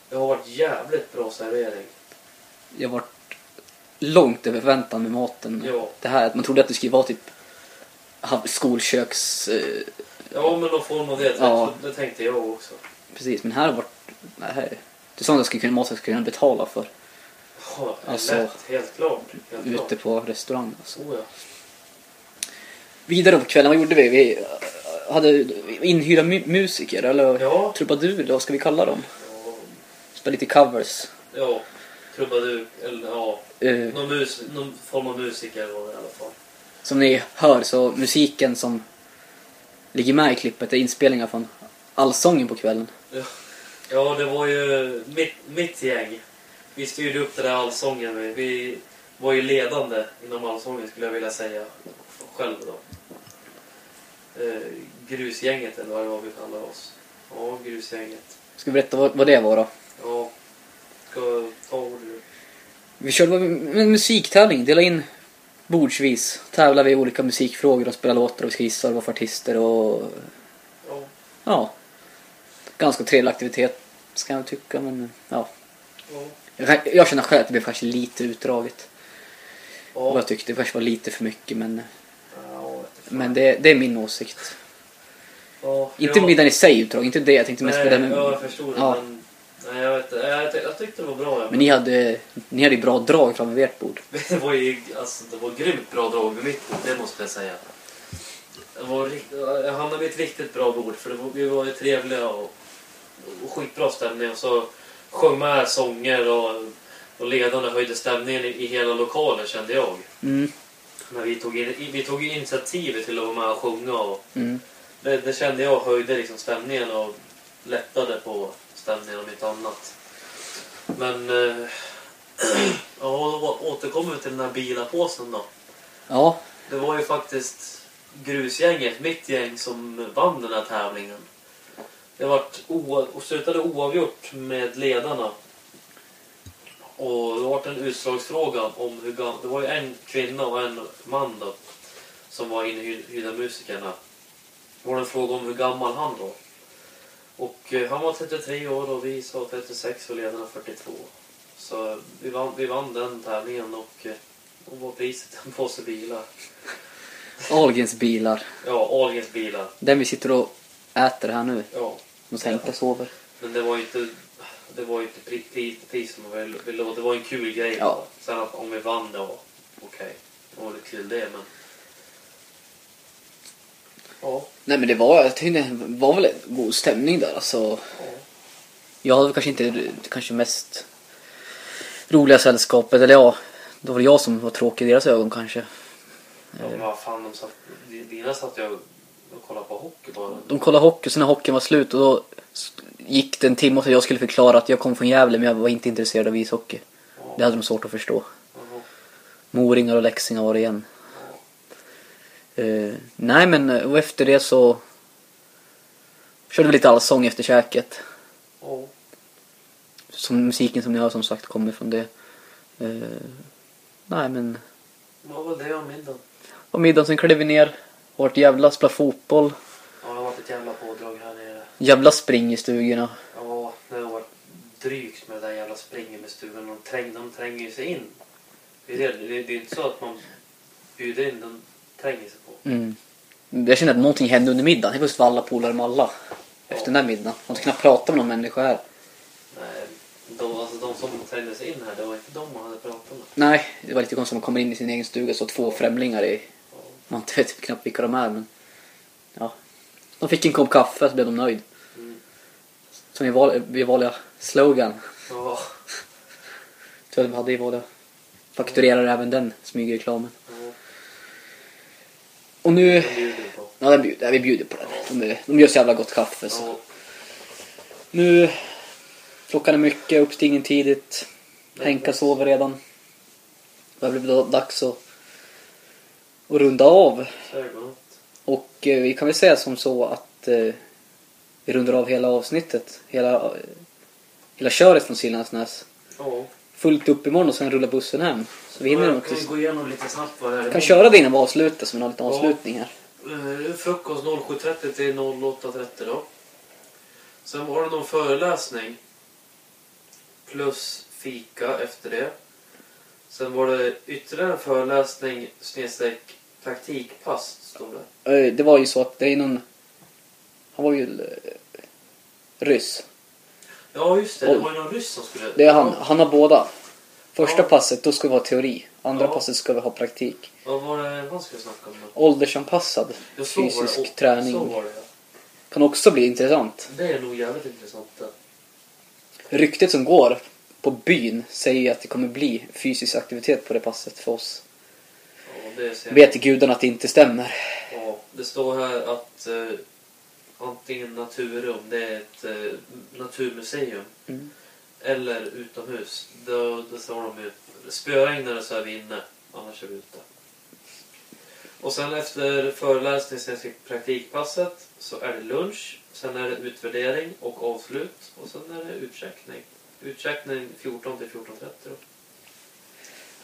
det har varit jävligt bra servering. Jag har varit långt över förväntan med maten. Ja. Det här, att man trodde att det skulle vara typ skolköks... Eh, Ja, men någon form av det, Ja. det tänkte jag också. precis, men här har varit... Det, här, det är sånt jag skulle kunna, mat jag skulle kunna betala för Ja, Alltså, lätt, helt klart. Helt ute klart. på restaurang. Alltså. Oh, ja. Vidare på kvällen, vad gjorde vi? Vi eh, hade inhyrda mu- musiker, eller Ja. trubadur, eller vad ska vi kalla dem? Ja, Spela lite covers. ja, trubadur, eller ja, Eh, någon, mus, någon form av musiker var det i alla fall. som ni hör så musiken som ligger med i klippet är inspelningar från Allsången på kvällen. Ja, det var ju mitt, mitt gäng. Vi styrde upp det där allsången. Vi, vi var ju ledande inom allsången skulle jag vilja säga. Själv då. Eh, grusgänget eller vad det var vi kallar oss. Ja, grusgänget. Ska vi berätta vad, vad det var då? Ja, ska ta ordet. Vi körde en musiktävling, dela in bordsvis. Tävlar vi i olika musikfrågor och spelar låtar och vad det var för artister och Ja, ja. Ganska trevlig aktivitet ska jag tycka men ja. ja, Jag, jag känner själv att det blev kanske lite utdraget. Och ja. jag tyckte det kanske var lite för mycket men, ja, men det, det är min åsikt. ja, Inte middagen i sig utdrag, inte det. Jag tänkte mest på det. Men, ja, jag förstod det. Men, nej, jag, vet, inte. jag, jag, jag tyckte det var bra. men ni hade, ni hade ju bra drag framför ert bord. Det var ju alltså, det var grymt bra drag vid mitt bord, det måste jag säga. Det var, jag hamnade vid ett riktigt bra bord för det var, vi var ju trevliga och, och skitbra stämning. Och så sjöng med sånger och, och ledarna höjde stämningen i, i hela lokalen kände jag. Mm, När vi tog, in, vi tog initiativet till att vara med och sjunga och mm. det, det kände jag höjde liksom stämningen och lättade på stämningen om inte annat. Men eh, ja, då återkommer vi till den här bilapåsen då. Ja, Det var ju faktiskt grusgänget, mitt gäng, som vann den här tävlingen. Det vart och slutade oavgjort med ledarna. Och det var en utslagsfråga om hur gam- Det var ju en kvinna och en man då. Som var inhyrda musikerna. Det var en fråga om hur gammal han var. Och eh, han var 33 år och vi sa 36 och ledarna 42. Så vi vann, vi vann den tävlingen och eh, då var priset en påse bilar. Ahlgrens bilar. Ja, Ahlgrens bilar. Den vi sitter och äter här nu. Ja, Och Henke sover. men det var ju inte, det var inte pri, pri, pris som man ville-. Det var en kul grej. Ja. Sen att om vi vann ja, okej. Det var väl kul det, men... Ja, Nej men det var, jag tyckte det var väl en god stämning där alltså. ja. Jag hade kanske inte det kanske mest roliga sällskapet. Eller ja, det var väl jag som var tråkig i deras ögon kanske. ja men vad fan, de satt, dina satt jag och kollade på hockey bara. De kollade hockey och sen när hockeyn var slut och då gick det en timme och jag skulle förklara att jag kom från Gävle men jag var inte intresserad av ishockey. Ja. Det hade de svårt att förstå. Moringar och Leksingar var det igen. Eh, nej men eh, och efter det så körde vi lite allsång efter käket. Ja. Som musiken som ni hör som sagt kommer från det. Eh, nej men Vad var det om middagen? Och middagen sen klev vi ner. Vart jävla spela fotboll. Ja, det har varit ett jävla pådrag här nere. Jävla spring i stugorna. Ja, det har varit drygt med det där jävla springen med stugan. De, träng, de tränger ju sig in. Det är, det, det är inte så att man bjuder in, de tränger sig på. Mm. Jag kände att någonting hände under middagen. Helt plötsligt var alla polare med alla. Efter den där middagen. Man kunde knappt prata med någon människa här. Nej, de, alltså, de som trängde sig in här, det var inte de man hade pratat med. Nej, det var lite konstigt att man kommer in i sin egen stuga så två främlingar i... Man vet knappt vilka de är men... Ja. De fick en kopp kaffe så blev de nöjd. Mm. Som i val, vi vanliga slogan. Ja, Tror jag de hade i vanliga. Fakturerar även den smygreklamen. Och nu... de bjuder på. Ja, den bjuder, ja, vi bjuder på den. De, de gör så jävla gott kaffe så. Nu... Klockan är mycket, uppstigning tidigt. Henka sover redan. Det har blivit dags att, att runda av. Och eh, vi kan väl säga som så att eh, vi rundar av hela avsnittet. Hela, hela köret från Siljansnäs. Ja. Fullt upp imorgon och sen rullar bussen hem. Så vi hinner nog Jag kan gå igenom lite snabbt vad det är. kan köra det innan vi avslutar så vi har lite Ja. avslutning här. Eh, Frukost 07.30 till 08.30 då. Sen var det någon föreläsning. Plus fika efter det. Sen var det ytterligare en föreläsning snedstreck praktikpass stod det. Eh, Det var ju så att det är någon... Han var ju eh, ryss. Ja just det, det var ju någon ryss som skulle... Det är han. Han har båda. Första Ja. passet då ska vi ha teori. Andra Ja. passet ska vi ha praktik. Vad var det han skulle snacka om då? Åldersanpassad Ja, så var det. fysisk Och- träning. Så var det ja. Kan också bli intressant. Det är nog jävligt intressant det. Ryktet som går på byn säger ju att det kommer bli fysisk aktivitet på det passet för oss. Ja, det ser Vet gudarna att det inte stämmer. Ja, det står här att eh, antingen Naturum, det är ett eh, naturmuseum. Mm. Eller utomhus. Då, då står de ju, spöregnar det så är vi inne, annars är vi ute. Och sen efter föreläsningen, sen praktikpasset, så är det lunch. Sen är det utvärdering och avslut. Och sen är det utcheckning. Utcheckning 14 till 14.30 då.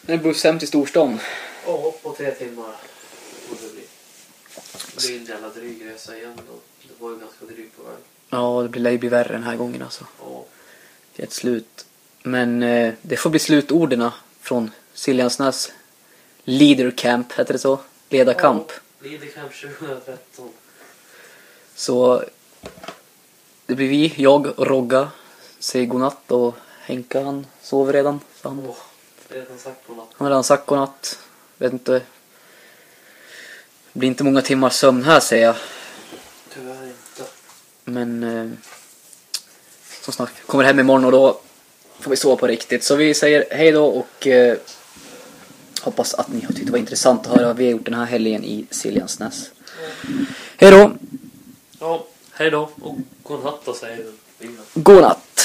Det är buss hem till storstan. Ja, på tre timmar. Det blir en jävla dryg resa igen då. Det var ju ganska drygt på väg. Ja, det blir- ju bli värre den här gången alltså. Ja. Det är ett slut. Men eh, det får bli slutorden från Siljansnäs Leader Camp, heter det så? Ledarkamp. Lidecamp 2013. Så det blir vi, jag och Rogga säger godnatt och Henka han sover redan. Så han, Åh, redan sagt godnatt. han har redan sagt godnatt. Vet inte. Det blir inte många timmars sömn här säger jag. Tyvärr inte. Men eh, som snart kommer hem imorgon och då får vi sova på riktigt. Så vi säger hej då och eh, hoppas att ni har tyckt det var intressant att höra vad vi har gjort den här helgen i Siljansnäs. Hej då! Ja, hej då och godnatt då säger vi. Godnatt! Okej.